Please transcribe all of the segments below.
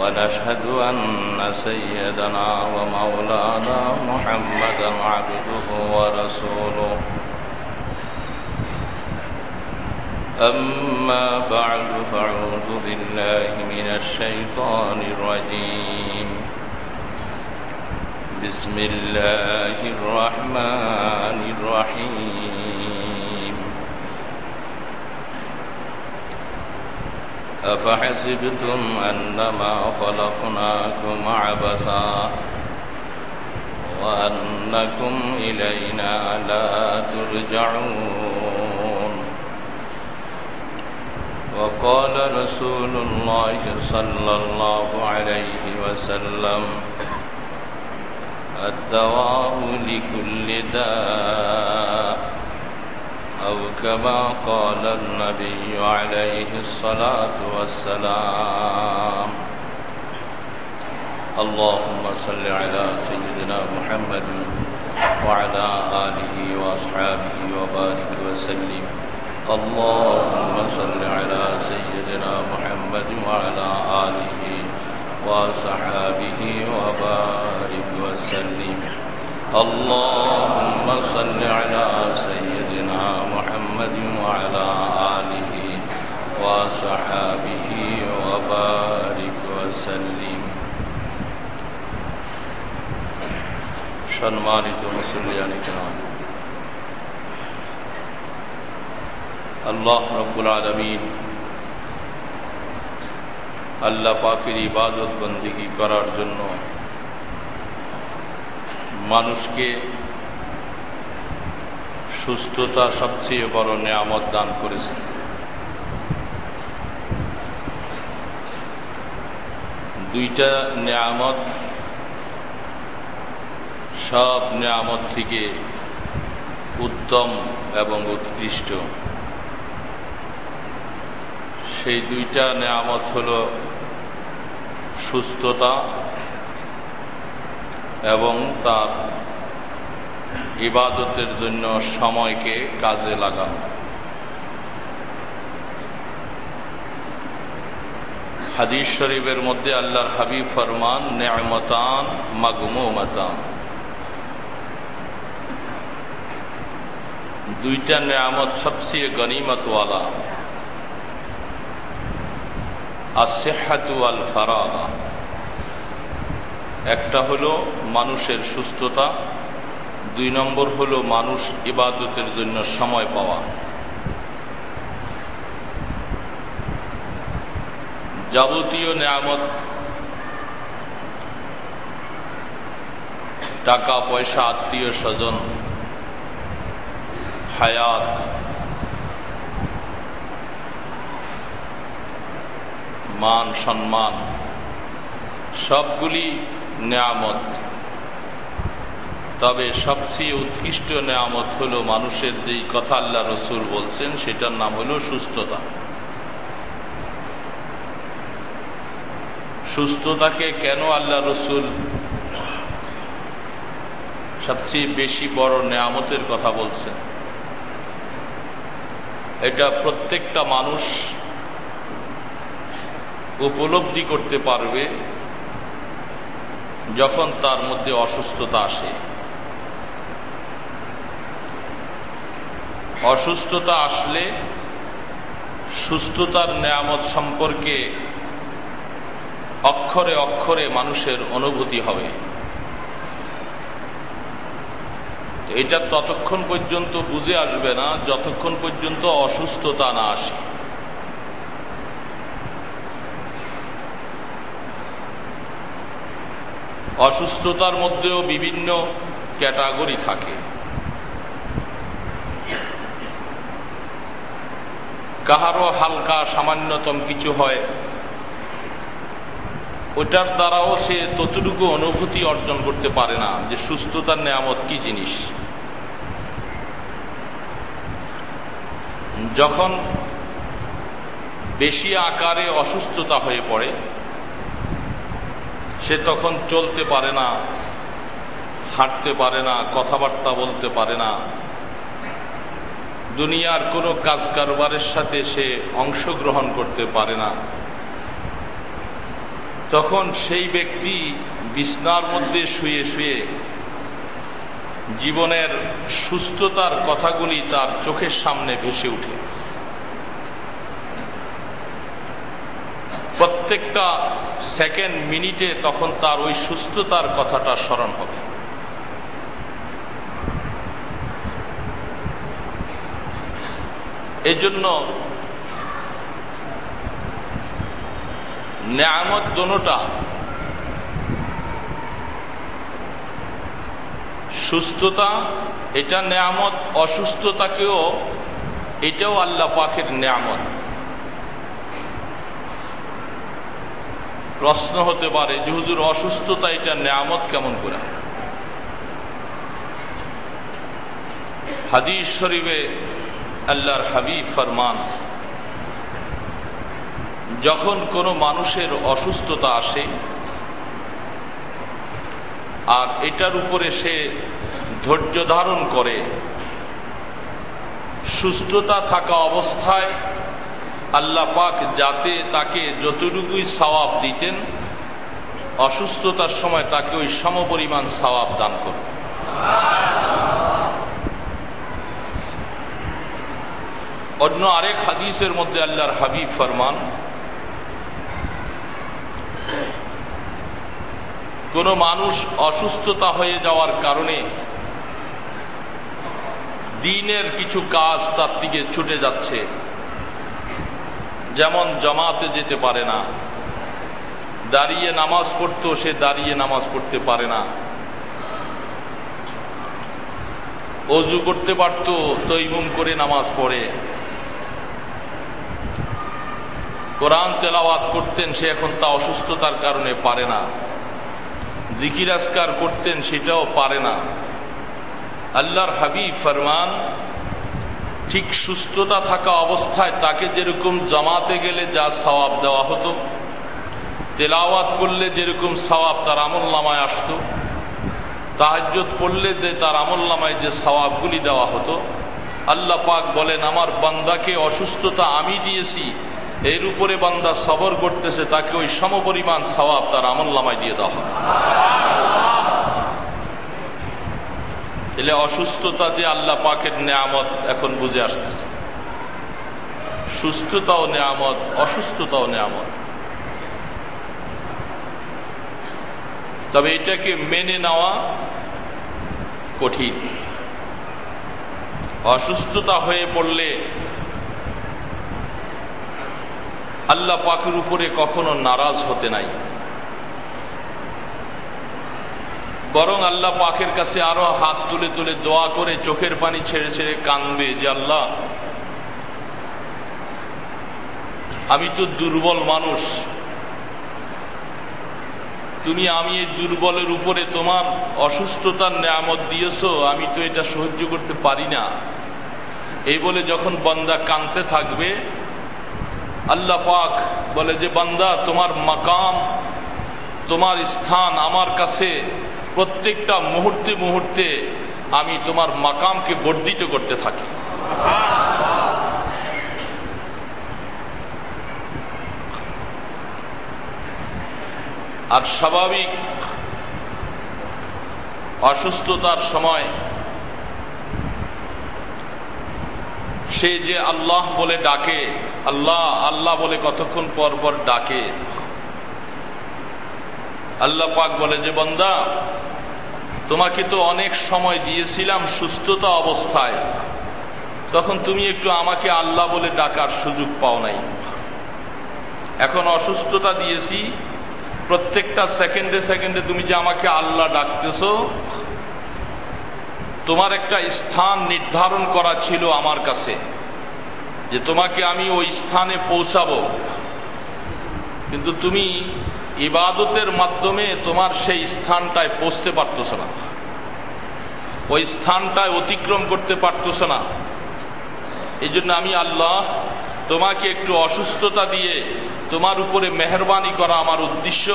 ونشهد أن سيدنا ومولانا محمدا عبده ورسوله. أما بعد فأعوذ بالله من الشيطان الرجيم. بسم الله الرحمن الرحيم. أفحسبتم أنما خلقناكم عبثا وأنكم إلينا لا ترجعون. وقال رسول الله صلى الله عليه وسلم الدواء لكل داء. أو كما قال النبي عليه الصلاة والسلام. اللهم صل على سيدنا محمد وعلى آله وأصحابه وبارك وسلم. اللهم صل على سيدنا محمد وعلى آله وصحابه وبارك وسلم. اللهم صل على سيدنا محمد وعلى آله وصحابه وبارك وسلم সম্মানিত মুসলিয়ানি কেরাম আল্লাহ রব্বুল আলমিন আল্লাহ পাকের ইবাদত বন্দিগি করার জন্য মানুষকে সুস্থতা সবচেয়ে বড় নেয়ামত দান করেছেন। দুইটা নেয়ামত সব নেয়ামত থেকে উত্তম এবং উৎকৃষ্ট। সেই দুইটা নেয়ামত হল সুস্থতা এবং তার ইবাদতের জন্য সময়কে কাজে লাগানো। হাদিস শরীফের মধ্যে আল্লাহর হাবিব ফরমান নেমতান মাগমুমাতান। দুইটা নেয়ামত সবচেয়ে গনিমতওয়ালা। আসেহাতু আল ফারাদা একটা হলো মানুষের সুস্থতা দুই নম্বর হল মানুষ ইবাদতের জন্য সময় পাওয়া। যাবতীয় নেয়ামত, টাকা, পয়সা, আত্মীয় স্বজন, হায়াত, মান, সম্মান, সবগুলি নেয়ামত। তবে সবচেয়ে উৎকৃষ্ট নেয়ামত হল মানুষের যেই কথা আল্লাহ রসুল বলছেন, সেটার নাম হল সুস্থতা। সুস্থতাকে কেন আল্লাহ রসুল সবচেয়ে বেশি বড় নেয়ামতের কথা বলছেন? এটা প্রত্যেকটা মানুষ উপলব্ধি করতে পারবে যখন তার মধ্যে অসুস্থতা আসে। অসুস্থতা আসলে সুস্থতার নেয়ামত সম্পর্কে অক্ষরে অক্ষরে মানুষের অনুভূতি হবে। এটা ততক্ষণ পর্যন্ত বুঝে আসবে না, যতক্ষণ পর্যন্ত অসুস্থতা না আসে। অসুস্থতার মধ্যেও বিভিন্ন ক্যাটাগরি থাকে। কাহারও হালকা সামান্যতম কিছু হয়। ওটার দ্বারাও সে ততটুকু অনুভূতি অর্জন করতে পারে না যে সুস্থতার নেয়ামত কি জিনিস। যখন বেশি আকারে অসুস্থতা হয়ে পড়ে, সে তখন চলতে পারে না, হাঁটতে পারে না, কথাবার্তা বলতে পারে না দুনিয়ার কোনো কাজ কারবারের সাথে সে অংশগ্রহণ করতে পারে না। তখন সেই ব্যক্তি বিছনার মধ্যে শুয়ে শুয়ে জীবনের সুস্থতার কথাগুলি তার চোখের সামনে ভেসে উঠে প্রত্যেকটা সেকেন্ড মিনিটে তখন তার ওই সুস্থতার কথাটা স্মরণ হবে। এজন্য নেয়ামত দোনোটা সুস্থতা, এটা নেয়ামত, অসুস্থতাকেও এটাও আল্লাহ পাখের নেয়ামত। প্রশ্ন হতে পারে যে হুজুর, অসুস্থতা এটা নেয়ামত কেমন করে? হাদিস শরীফে আল্লাহর হাবিব ফরমান। যখন কোনো মানুষের অসুস্থতা আসে, আর এটার উপরে সে ধৈর্য ধারণ করে, সুস্থতা থাকা অবস্থায় আল্লাহ পাক যাতে তাকে যতটুকুই সওয়াব দিতেন, অসুস্থতার সময় তাকে ওই সমপরিমাণ সওয়াব দান করবে অন্য আরেক হাদিসের মধ্যে আল্লাহর হাবিব ফরমান, কোন মানুষ অসুস্থতা হয়ে যাওয়ার কারণে দিনের কিছু কাজ তার দিকে ছুটে যাচ্ছে, যেমন জমাতে যেতে পারে না, দাঁড়িয়ে নামাজ পড়তো, সে দাঁড়িয়ে নামাজ পড়তে পারে না। অজু করতে পারত, তৈমুম করে নামাজ পড়ে। কোরআন তেলাওয়াত করতেন, সে এখন তা অসুস্থতার কারণে পারে না। জিকিরাজকার করতেন, সেটাও পারে না। আল্লাহর হাবিব ফরমান, ঠিক সুস্থতা থাকা অবস্থায় তাকে যেরকম জমাতে গেলে যা সওয়াব দেওয়া হতো, তেলাওয়াত করলে যেরকম সওয়াব তার আমল নামায় আসত তাহাজ্জত পড়লে যে তার আমল নামায় যে সওয়াবগুলি দেওয়া হতো, আল্লাহ পাক বলেন, আমার বান্দাকে অসুস্থতা আমি দিয়েছি এর উপরে বান্দা সবর করতেছে, তাকে ওই সমপরিমাণ সওয়াব তার আমল নামায় দিয়ে দেওয়া হয় এলে অসুস্থতা যে আল্লাহ পাকের নেয়ামত এখন বুঝে আসতেছে। সুস্থতাও নেয়ামত, অসুস্থতাও নেয়ামত। তবে এটাকে মেনে নেওয়া কঠিন। অসুস্থতা হয়ে পড়লে আল্লাহ পাকের উপরে কখনো নারাজ হতে নাই। বরং আল্লাহ পাকের কাছে আরও হাত তুলে তুলে দোয়া করে চোখের পানি ছেড়ে ছেড়ে কাঁদবে যে আল্লাহ, আমি তো দুর্বল মানুষ। তুমি আমি এই দুর্বলের উপরে তোমার অসুস্থতার নেয়ামত দিয়েছ, আমি তো এটা সহ্য করতে পারি না। এই বলে যখন বন্দা কানতে থাকবে আল্লাহ পাক বলে যে, বান্দা, তোমার মাকাম, তোমার স্থান আমার কাছে প্রত্যেকটা মুহূর্তে মুহূর্তে আমি তোমার মাকামকে বর্ধিত করতে থাকি। আর স্বাভাবিক অসুস্থতার সময় সে যে আল্লাহ বলে ডাকে, আল্লাহ আল্লাহ বলে কতক্ষণ পর পর ডাকে। আল্লাহ পাক বলে, যে বন্দা, তোমাকে তো অনেক সময় দিয়েছিলাম সুস্থতা অবস্থায়। তখন তুমি একটু আমাকে আল্লাহ বলে ডাকার সুযোগ পাও নাই। এখন অসুস্থতা দিয়েছি। প্রত্যেকটা সেকেন্ডে সেকেন্ডে তুমি যে আমাকে আল্লাহ ডাকতেছ তোমার একটা স্থান নির্ধারণ করা ছিল আমার কাছে, যে তোমাকে আমি ওই স্থানে পৌঁছাব। কিন্তু তুমি ইবাদতের মাধ্যমে তোমার সেই স্থানটায় পৌঁছতে পারতস না। ওই স্থানটায় অতিক্রম করতে পারতস না। এই জন্য আমি আল্লাহ তোমাকে একটু অসুস্থতা দিয়ে তোমার উপরে মেহরবানি করা আমার উদ্দেশ্য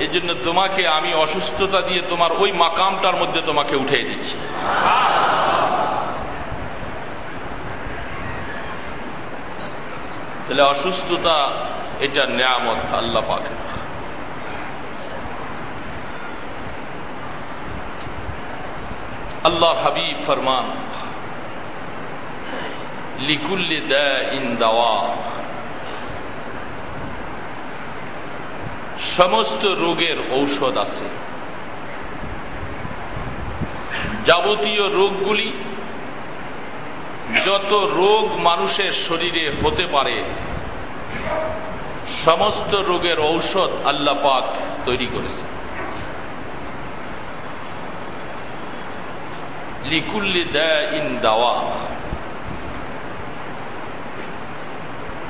এই জন্য তোমাকে আমি অসুস্থতা দিয়ে তোমার ওই মাকামটার মধ্যে তোমাকে উঠে দিচ্ছি। তাহলে অসুস্থতা, এটা নিয়ামত, আল্লাহ পাকে আল্লাহর হাবিব ফরমান লিকুল্লি দাওয়া সমস্ত রোগের ঔষধ আছে। যাবতীয় রোগগুলি, যত রোগ মানুষের শরীরে হতে পারে, সমস্ত রোগের ঔষধ আল্লাহ পাক তৈরি করেছে লিকুল্লি ইন দাওয়া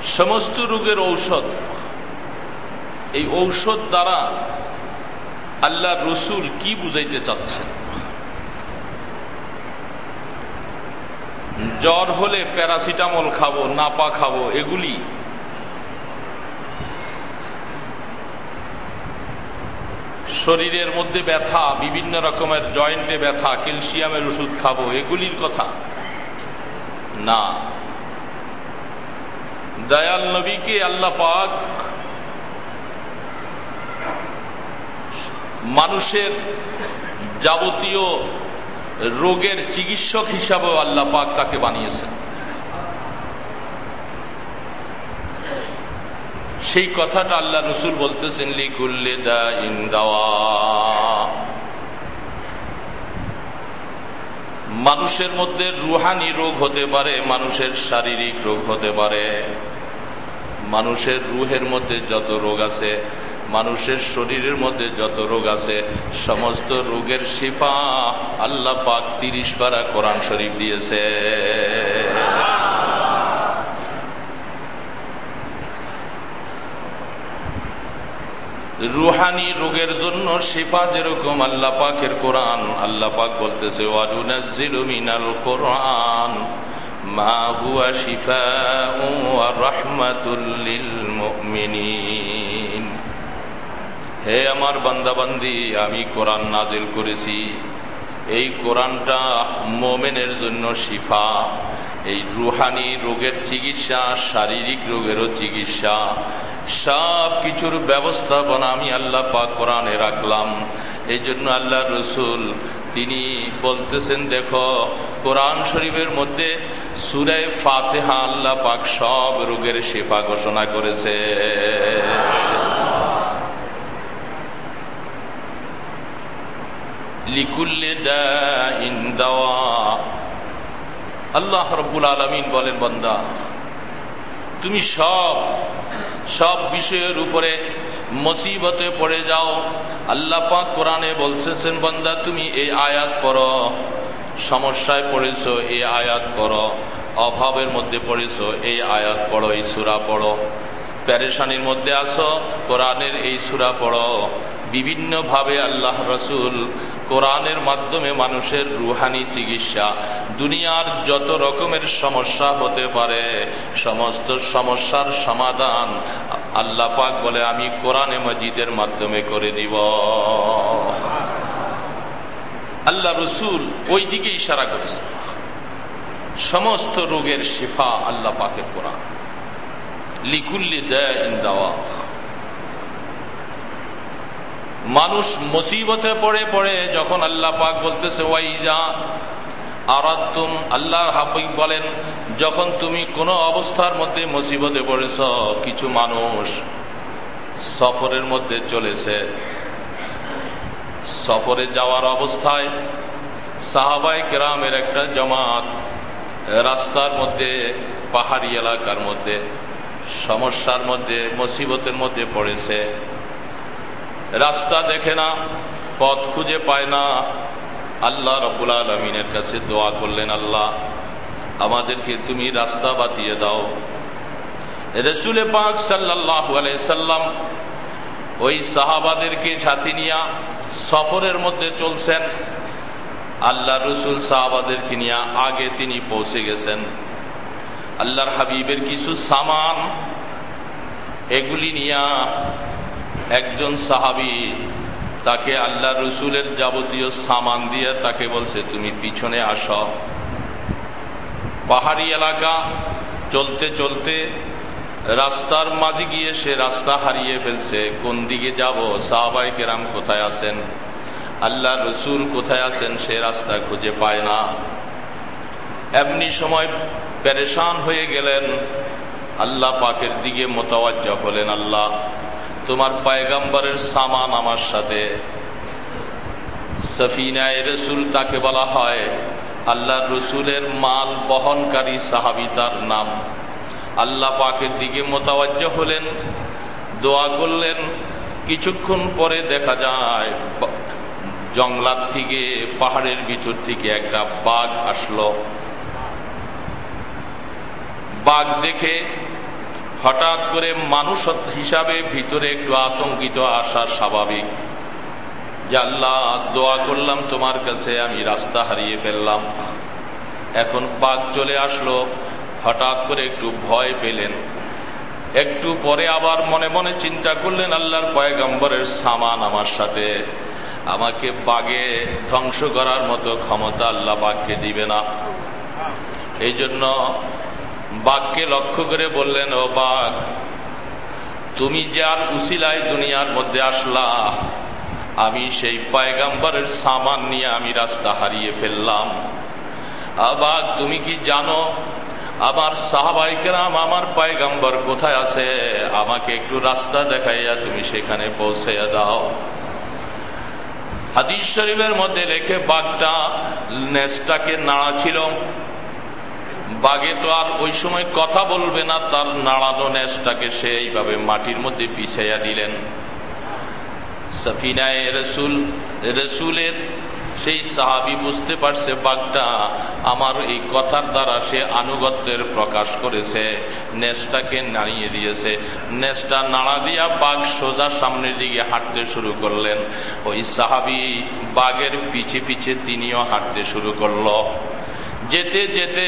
সমস্ত রোগের ঔষধ। এই ঔষধ দ্বারা আল্লাহ রসুল কি বুঝাইতে চাচ্ছেন? জ্বর হলে প্যারাসিটামল খাব, নাপা খাব, এগুলি। শরীরের মধ্যে ব্যথা, বিভিন্ন রকমের জয়েন্টে ব্যথা, ক্যালসিয়ামের ওষুধ খাব, এগুলির কথা। না। দয়াল নবীকে আল্লাহ পাক মানুষের যাবতীয় রোগের চিকিৎসক হিসাবেও আল্লাহ পাক তাকে বানিয়েছেন। সেই কথাটা আল্লাহ রসুল বলতেছেন, লিকুল্লে দা ইন্দাওয়া মানুষের মধ্যে রুহানি রোগ হতে পারে, মানুষের শারীরিক রোগ হতে পারে। মানুষের রুহের মধ্যে যত রোগ আছে, মানুষের শরীরের মধ্যে যত রোগ আছে, সমস্ত রোগের শিফা আল্লাহ পাক তিরিশ পারা কোরআন শরীফ দিয়েছে। রুহানি রোগের জন্য শিফা যেরকম আল্লাহ পাকের কোরআন, আল্লাহ পাক বলতেছে কোরআন হে আমার বান্দাবান্দি, আমি কোরআন নাজিল করেছি। এই কোরআনটা মোমেনের জন্য শিফা। এই রুহানি রোগের চিকিৎসা, শারীরিক রোগেরও চিকিৎসা। সব কিছুর ব্যবস্থাপনা আমি আল্লাহ পাক কোরআনে রাখলাম। এই জন্য আল্লাহ রসুল, তিনি বলতেছেন, দেখো, কোরআন শরীফের মধ্যে সুরায় ফাতেহা আল্লাহ পাক সব রোগের শেফা ঘোষণা করেছে। লিকুল্লে আল্লাহ রব্বুল আলমিন বলেন, বন্দা, তুমি সব সব বিষয়ের উপরে মুসিবতে পড়ে যাও। আল্লাহ পাক কোরআনে বলছেন, বন্দা, তুমি এই আয়াত পড়ো। সমস্যায় পড়েছ, এই আয়াত পড়ো। অভাবের মধ্যে পড়েছ, এই আয়াত পড়ো, এই সুরা পড়ো। প্যারেশানির মধ্যে আসো কোরআনের এই সুরা পড়ো। বিভিন্নভাবে আল্লাহ রসুল কোরআনের মাধ্যমে মানুষের রুহানি চিকিৎসা। দুনিয়ার যত রকমের সমস্যা হতে পারে, সমস্ত সমস্যার সমাধান আল্লাহ পাক বলে, আমি কোরআনে মজিদের মাধ্যমে করে দিব। আল্লাহ রসুল ওই দিকে ইশারা করেছে। সমস্ত রোগের শিফা আল্লাহ পাকের কোরআন। লিকুল্লি দেয় দাওয়া। মানুষ মুসিবতে পড়ে পড়ে যখন আল্লাহ পাক বলতেছে ওয়াইজা আরাতুম আল্লাহর হাফিক বলেন, যখন তুমি কোনো অবস্থার মধ্যে মুসিবতে পড়েছ, কিছু মানুষ সফরের মধ্যে চলেছে। সফরে যাওয়ার অবস্থায় সাহাবাই কেরামের একটা জমাত রাস্তার মধ্যে, পাহাড়ি এলাকার মধ্যে সমস্যার মধ্যে, মুসিবতের মধ্যে পড়েছে। রাস্তা দেখে না, পথ খুঁজে পায় না। আল্লাহ রবুল আলমিনের কাছে দোয়া করলেন, আল্লাহ, আমাদেরকে তুমি রাস্তা বাতিয়ে দাও। রসুলে পাক সাল্লাহ সাল্লাম ওই সাহাবাদেরকে সাথী নিয়া সফরের মধ্যে চলছেন। আল্লাহ রসুল সাহাবাদেরকে নিয়ে আগে তিনি পৌঁছে গেছেন। আল্লাহর হাবিবের কিছু সামান, এগুলি নিয়া একজন সাহাবি তাকে আল্লাহ রসুলের যাবতীয় সামান দিয়ে তাকে বলছে, তুমি পিছনে আস। পাহাড়ি এলাকা, চলতে চলতে রাস্তার মাঝে গিয়ে সে রাস্তা হারিয়ে ফেলছে। কোন দিকে যাব? সাহাবাই কেরাম কোথায় আছেন? আল্লাহ রসুল কোথায় আছেন? সে রাস্তা খুঁজে পায় না। এমনি সময় প্যারেশান হয়ে গেলেন। আল্লাহ পাকের দিকে মোতাবাজ্জা হলেন, আল্লাহ, তোমার পায়গাম্বারের সামান আমার সাথে। সফিনায় রসুল তাকে বলা হয় আল্লাহ রসুলের মাল বহনকারী সাহাবি তার নাম। আল্লাহ পাকের দিকে মোতাবাজ্য হলেন, দোয়া করলেন, কিছুক্ষণ পরে দেখা যায় জংলার থেকে, পাহাড়ের ভিতর থেকে একটা বাঘ আসলো। বাঘ দেখে হঠাৎ করে মানুষ হিসাবে ভিতরে একটু আতঙ্কিত আসা স্বাভাবিক। যে আল্লাহ, দোয়া করলাম তোমার কাছে, আমি রাস্তা হারিয়ে ফেললাম। এখন বাঘ চলে আসলো, হঠাৎ করে একটু ভয় পেলেন। একটু পরে আবার মনে মনে চিন্তা করলেন, আল্লাহর পয়গম্বরের সামান আমার সাথে। আমাকে বাঘে ধ্বংস করার মতো ক্ষমতা আল্লাহ বাঘকে দিবে না। এই জন্য বাঘকে লক্ষ্য করে বললেন, ও বাঘ, তুমি যে আর উসিলায় দুনিয়ার মধ্যে আসলা, আমি সেই পায়গাম্বরের সামান নিয়ে আমি রাস্তা হারিয়ে ফেললাম। আবার তুমি কি জানো, আমার সাহাবাইকেরাম আমার পায়গাম্বর কোথায় আছে? আমাকে একটু রাস্তা দেখাইয়া তুমি সেখানে পৌঁছাইয়া দাও। হাদিস শরীফের মধ্যে লেখে, বাঘটা নেসটাকে নাড়া ছিল বাঘে তো আর ওই সময় কথা বলবে না, তার নাড়ানো নেসটাকে সে এইভাবে মাটির মধ্যে পিছাইয়া দিলেন। সফিনায় রসুল, রসুলের সেই সাহাবি বুঝতে পারছে বাঘটা আমার এই কথার দ্বারা সে আনুগত্যের প্রকাশ করেছে নেসটাকে নাড়িয়ে দিয়েছে। নেসটা নাড়া দিয়া বাঘ সোজা সামনের দিকে হাঁটতে শুরু করলেন। ওই সাহাবি বাঘের পিছে পিছে তিনিও হাঁটতে শুরু করল। যেতে যেতে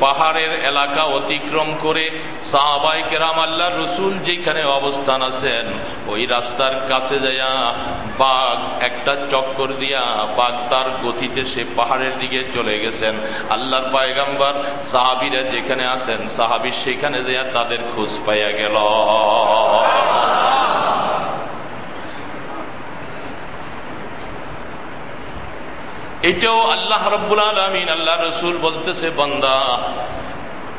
পাহাড়ের এলাকা অতিক্রম করে সাহাবাই কেরাম আল্লাহ রসুল যেখানে অবস্থান আছেন, ওই রাস্তার কাছে যাইয়া বাঘ একটা চক্কর দিয়া বাঘ তার গতিতে সে পাহাড়ের দিকে চলে গেছেন। আল্লাহর পায়গাম্বার সাহাবিরা যেখানে আছেন, সাহাবি সেখানে যাইয়া তাদের খোঁজ পাইয়া গেল। এটাও আল্লাহ রব্বুল আলমিন, আল্লাহ রসুল বলতেছে, বন্দা,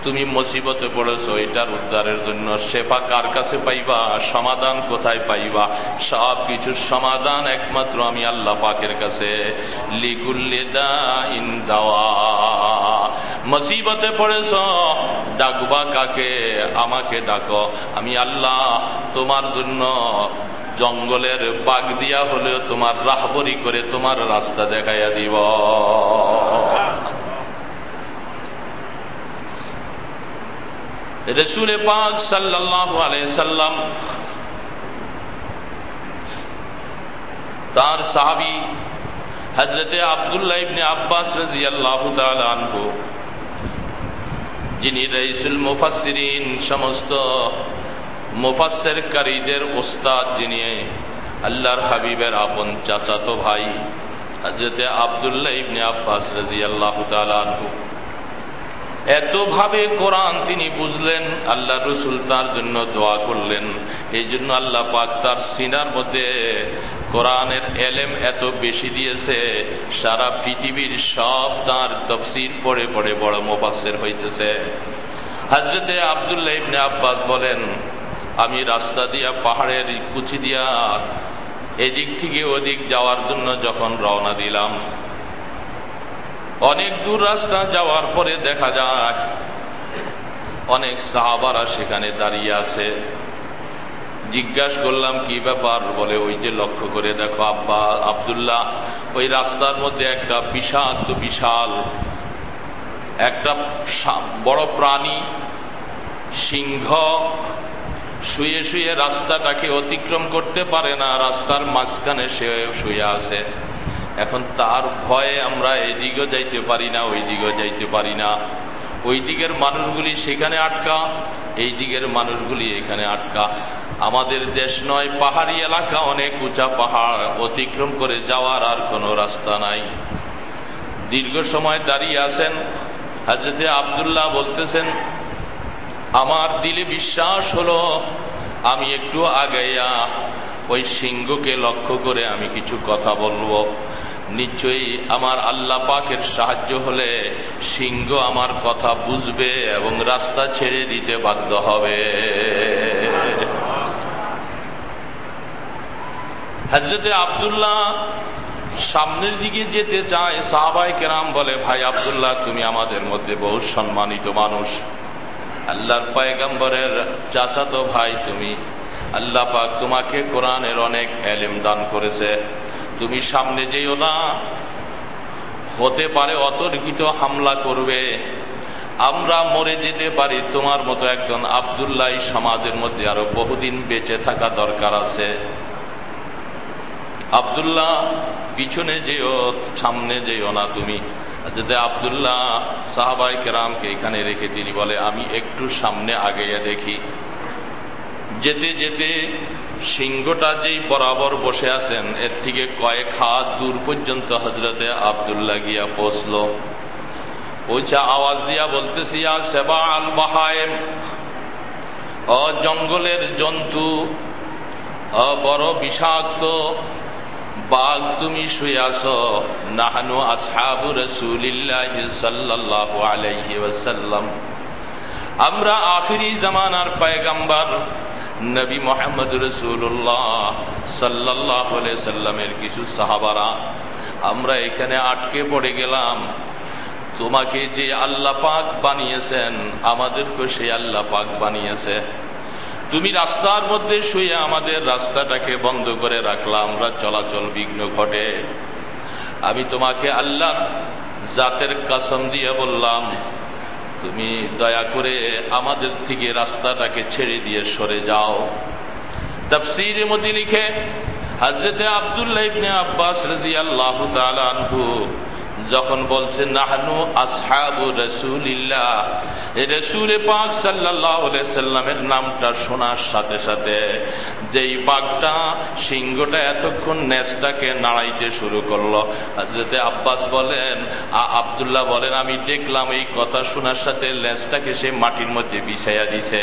তুমি মুসিবতে পড়েছো, এটার উদ্ধারের জন্য শেফা কার কাছে পাইবা? সমাধান কোথায় পাইবা? সব কিছুর সমাধান একমাত্র আমি আল্লাহ পাকের কাছে। লিকুল্লিদা মুসিবতে পড়েছ, ডাকবা কাকে? আমাকে ডাকো। আমি আল্লাহ তোমার জন্য জঙ্গলের বাগ দিয়া হলেও তোমার রাহবরি করে তোমার রাস্তা দেখাইয়া দিব। রসুলে পাক সাল্লাহ সাল্লাম তার সাহাবি হজরতে আবদুল্লাহ ইবনে আব্বাস রাজি আল্লাহ আনহু, যিনি রইসুল মুফাসিরিন সমস্ত মুফাসের কারীদের ওস্তাদ যিনি, আল্লাহর হাবিবের আপন চাচাতো ভাই হজরতে আবদুল্লাহ ইবনে আব্বাস রাজি আল্লাহ এতভাবে কোরআন তিনি বুঝলেন আল্লাহ রসুল তার জন্য দোয়া করলেন। এই জন্য আল্লাহ পাক তার সিনার মধ্যে কোরআনের এলেম এত বেশি দিয়েছে, সারা পৃথিবীর সব তার তফসির পড়ে পড়ে বড় মোফাসের হইতেছে। হাজরতে আবদুল্লাহ ইবনে আব্বাস বলেন আমি রাস্তা দিয়া, পাহাড়ের কুচি দিয়া এদিক থেকে ওদিক যাওয়ার জন্য যখন রওনা দিলাম। অনেক দূর রাস্তা যাওয়ার পরে দেখা যায়, অনেক সাহাবারা সেখানে দাঁড়িয়ে আছে। জিজ্ঞাসা করলাম, কি ব্যাপার? বলে, ওই যে লক্ষ্য করে দেখো, আব্বা, আবদুল্লাহ, ওই রাস্তার মধ্যে একটা বিষাক্ত বিশাল, একটা বড় প্রাণী, সিংহ শুয়ে শুয়ে রাস্তাটাকে অতিক্রম করতে পারে না, রাস্তার মাঝখানে সে শুয়ে আছে। এখন তার ভয়ে আমরা এদিকেও যাইতে পারি না ওই দিকেও যাইতে পারি না। ওই দিকের মানুষগুলি সেখানে আটকা, এই দিকের মানুষগুলি এখানে আটকা। আমাদের দেশ নয়, পাহাড়ি এলাকা, অনেক উঁচা পাহাড়, অতিক্রম করে যাওয়ার আর কোনো রাস্তা নাই। দীর্ঘ সময় দাঁড়িয়ে আছেন। হাজরতে আবদুল্লাহ বলতেছেন আমার দিলে বিশ্বাস হলো, আমি একটু আগাইয়া ওই সিংহকে লক্ষ্য করে আমি কিছু কথা বলব। নিশ্চয়ই আমার আল্লাহ পাকের সাহায্য হলে সিংহ আমার কথা বুঝবে এবং রাস্তা ছেড়ে দিতে বাধ্য হবে। হাজরতে আবদুল্লাহ সামনের দিকে যেতে চায় সাহাবাই কেরাম বলে, ভাই আবদুল্লাহ, তুমি আমাদের মধ্যে বহু সম্মানিত মানুষ। আল্লাহর পায়গাম্বরের চাচাতো ভাই তুমি। আল্লাহ পাক তোমাকে কোরআনের অনেক এলেম দান করেছে। তুমি সামনে যেও না। হতে পারে অতর্কিত হামলা করবে। আমরা মরে যেতে পারি, তোমার মতো একজন আবদুল্লাহ সমাজের মধ্যে আরও বহুদিন বেঁচে থাকা দরকার আছে। আবদুল্লাহ, পিছনে যেও, সামনে যেও না তুমি। যদি আবদুল্লাহ সাহাবাই কেরামকে এখানে রেখে তিনি বলে, আমি একটু সামনে আগেয়া দেখি। যেতে যেতে সিংহটা যেই বরাবর বসে আছেন, এর থেকে কয়েক হাত দূর পর্যন্ত হজরতে আবদুল্লাহ গিয়া পৌঁছল। ওইটা আওয়াজ দিয়া বলতেছি আর সেবা আল বাহায়েম, অ জঙ্গলের জন্তু বড় বিষাক্ত বাঘ তুমি শুয়ে আস নাহানু আসহাবু রসুলিল্লাহ সাল্লাহ আলাইহি ওয়াসাল্লাম। আমরা আখিরি জামানার পায়গাম্বার নবী মোহাম্মদ রসুল্লাহ সাল্লাহ সাল্লামের কিছু সাহাবারা। আমরা এখানে আটকে পড়ে গেলাম। তোমাকে যে আল্লাহ পাক বানিয়েছেন আমাদেরকে সেই আল্লাহ পাক বানিয়েছে। তুমি রাস্তার মধ্যে শুয়ে আমাদের রাস্তাটাকে বন্ধ করে রাখলাম আমরা চলাচল বিঘ্ন ঘটে। আমি তোমাকে আল্লাহ জাতের কাসম দিয়ে বললাম, তুমি দয়া করে আমাদের থেকে রাস্তাটাকে ছেড়ে দিয়ে সরে যাও। তফসির মধ্যে লিখে, হজরতে আবদুল্লাহ আব্বাস রাজি আল্লাহ আনহু যখন বলছে, নাহানু আসহাবু রসুলিল্লাহ। রসুল পাক সাল্লাহ সাল্লামের নামটা শোনার সাথে সাথে যেই বাঘটা, সিংহটা এতক্ষণ নেসটাকে নাড়াইতে শুরু করল। হাজরতে আব্বাস বলেন আবদুল্লাহ বলেন, আমি দেখলাম এই কথা শোনার সাথে লেজটাকে সে মাটির মধ্যে বিছাইয়া দিছে।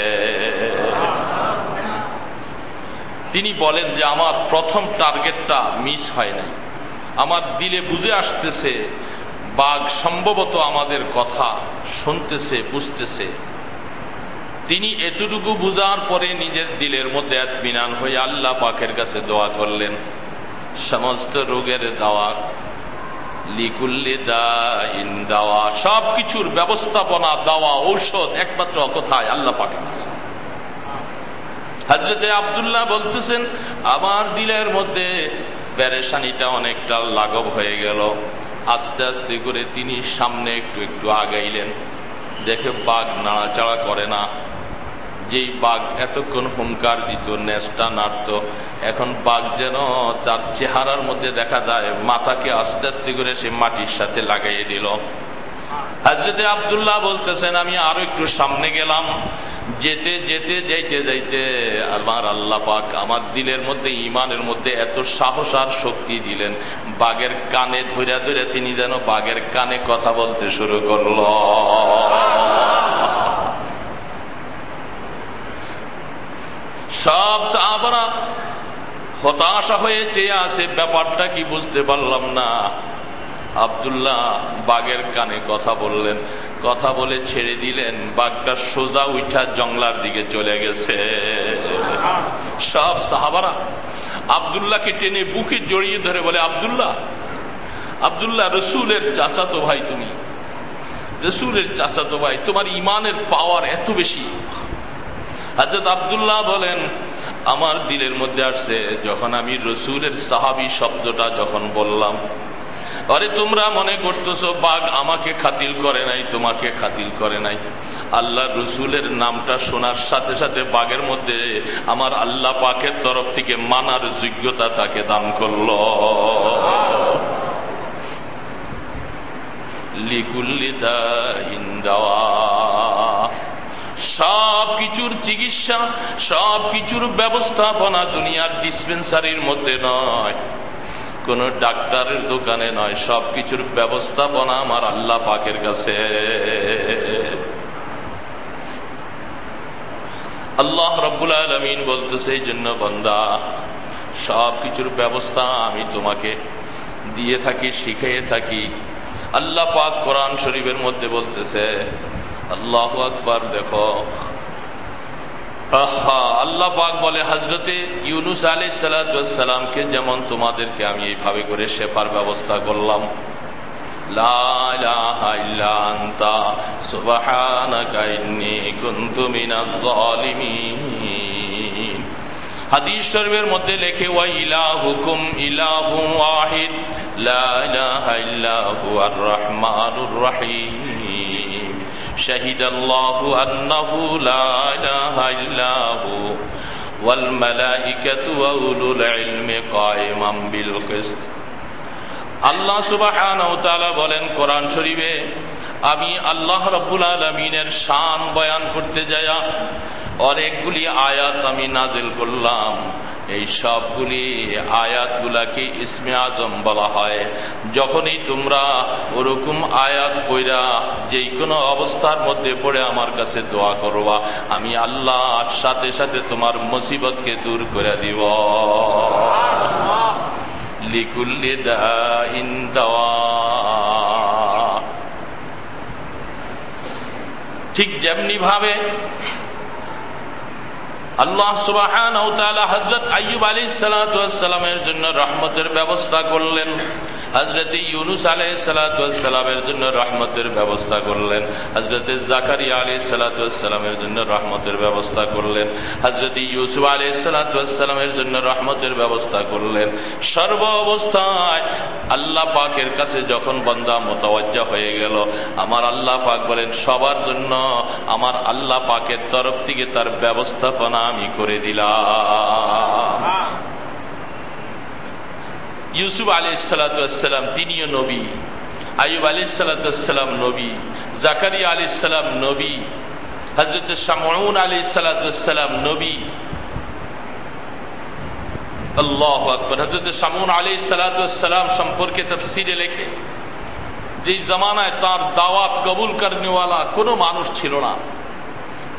তিনি বলেন যে, আমার প্রথম টার্গেটটা মিস হয় নাই। আমার দিলে বুঝে আসতেছে, বাঘ সম্ভবত আমাদের কথা শুনতেছে, বুঝতেছে। তিনি এতটুকু বুঝার পরে নিজের দিলের মধ্যে এতমিনান হয়ে আল্লাহ পাখের কাছে দোয়া করলেন। সমস্ত রোগের দাওয়া, লিকুল্লি ইন দাওয়া সব কিছুর ব্যবস্থাপনা, দাওয়া, ঔষধ একমাত্র কোথায় আল্লাহ পাকের কাছে। হাজরতে আবদুল্লাহ বলতেছেন, আমার দিলের মধ্যে প্যারেশানিটা অনেকটা লাঘব হয়ে গেল। আস্তে আস্তে করে তিনি সামনে একটু একটু আগাইলেন। দেখে বাঘ নাড়াচাড়া করে না। যেই বাঘ এতক্ষণ হুঙ্কার দিত নেশটা নাড়ত। এখন বাঘ যেন তার চেহারার মধ্যে দেখা যায়, মাথাকে আস্তে আস্তে করে সে মাটির সাথে লাগাইয়ে দিল। হাজরতে আবদুল্লাহ বলতেছেন, আমি আরও একটু সামনে গেলাম। যেতে যেতে, যাইতে যাইতে আমার আল্লাহ পাক আমার দিলের মধ্যে ইমানের মধ্যে এত সাহস আর শক্তি দিলেন। বাঘের কানে ধরে ধরে তিনি যেন বাঘের কানে কথা বলতে শুরু করল। সব সাহাবারা হতাশা হয়ে চেয়ে আসে ব্যাপারটা কি বুঝতে পারলাম না। আবদুল্লাহ বাঘের কানে কথা বললেন। কথা বলে ছেড়ে দিলেন। বাঘটা সোজা উঠা জংলার দিকে চলে গেছে। সব সাহাবারা আবদুল্লাহকে টেনে বুকে জড়িয়ে ধরে বলে, আবদুল্লাহ আবদুল্লাহ, রসুলের চাচাতো ভাই তুমি। রসুলের চাচাতো ভাই, তোমার ইমানের পাওয়ার এত বেশি। হাজরত আবদুল্লাহ বলেন, আমার দিলের মধ্যে আসছে। যখন আমি রসুলের সাহাবি শব্দটা যখন বললাম আরে তোমরা মনে করতেছ, বাঘ আমাকে খাতিল করে নাই, তোমাকে খাতিল করে নাই। আল্লাহ রসুলের নামটা শোনার সাথে সাথে বাঘের মধ্যে আমার আল্লাহ পাকের তরফ থেকে মানার যোগ্যতা তাকে দান করল। লিকুল্লিদা ইন্দাওয়া সব কিছুর চিকিৎসা, সব কিছুর ব্যবস্থাপনা দুনিয়ার ডিসপেন্সারির মধ্যে নয়। কোন ডাক্তারের দোকানে নয় সব কিছুর ব্যবস্থাপনা আমার আল্লাহ পাকের কাছে। আল্লাহ রব্বুল আলমিন বলতেছে, এই জন্য বন্দা সব কিছুর ব্যবস্থা আমি তোমাকে দিয়ে থাকি, শিখিয়ে থাকি। আল্লাহ পাক কোরআন শরীফের মধ্যে বলতেছে, আল্লাহ আকবার, দেখো আল্লাহ পাক বলে হজরতে ইউনুস আলী সালাতামকে যেমন তোমাদেরকে আমি এইভাবে করে শেফার ব্যবস্থা করলাম। হাদিস মধ্যে লেখে, ওয়া ইলাহুকুম ইলাহু ওয়াহিদ, লা ইলাহা ইল্লাহু আর রহমানুর রহিম। شهد الله أنه لا إله إلا هو والملائكة وأولو العلم قائما بالقسط আল্লাহ সুবাহান বলেন কোরআন শরীফে আমি আল্লাহ রব্বুল আলমিনের শান বয়ান করতে যায়া অনেকগুলি আয়াত আমি নাজিল করলাম এই সবগুলি আয়াতগুলাকে ইসমে আজম বলা হয়। যখনই তোমরা ওরকম আয়াত পইরা যেই কোনো অবস্থার মধ্যে পড়ে আমার কাছে দোয়া করবা, আমি আল্লাহ সাথে সাথে তোমার মুসিবতকে দূর করে দিব। লিকুল্লি দা ঠিক যেমনি ভাবে আল্লাহ সুবাহান হজরত আইয়ুব আলী সালাতামের জন্য রহমতের ব্যবস্থা করলেন। হজরত ইউনুস আলাই সালাতামের জন্য রহমতের ব্যবস্থা করলেন। হজরত জাকারিয়া আলী সালাতামের জন্য রহমতের ব্যবস্থা করলেন। হজরত ইউসুফ আলী সালাতামের জন্য রহমতের ব্যবস্থা করলেন। সর্ব অবস্থায় আল্লাহ পাকের কাছে যখন বন্দা মোতাবজ্জা হয়ে গেল, আমার আল্লাহ পাক বলেন, সবার জন্য আমার আল্লাহ পাকের তরফ থেকে তার ব্যবস্থাপনা আমি করে দিলাম। ইউসুফ আলী সালাতাম তিনিও নবী। আয়ুব আলী সালাতাম নবী। জাকারিয়া আলী সালাম নবী। হজরত শামউন আলী সালাতাম নবী। আল্লাহ আকবর। হজরত শামুন আলী সালাতাম সম্পর্কে তফসিরে লেখে, যে জমানায় তার দাওয়াত কবুল করনেওয়ালা কোনো মানুষ ছিল না।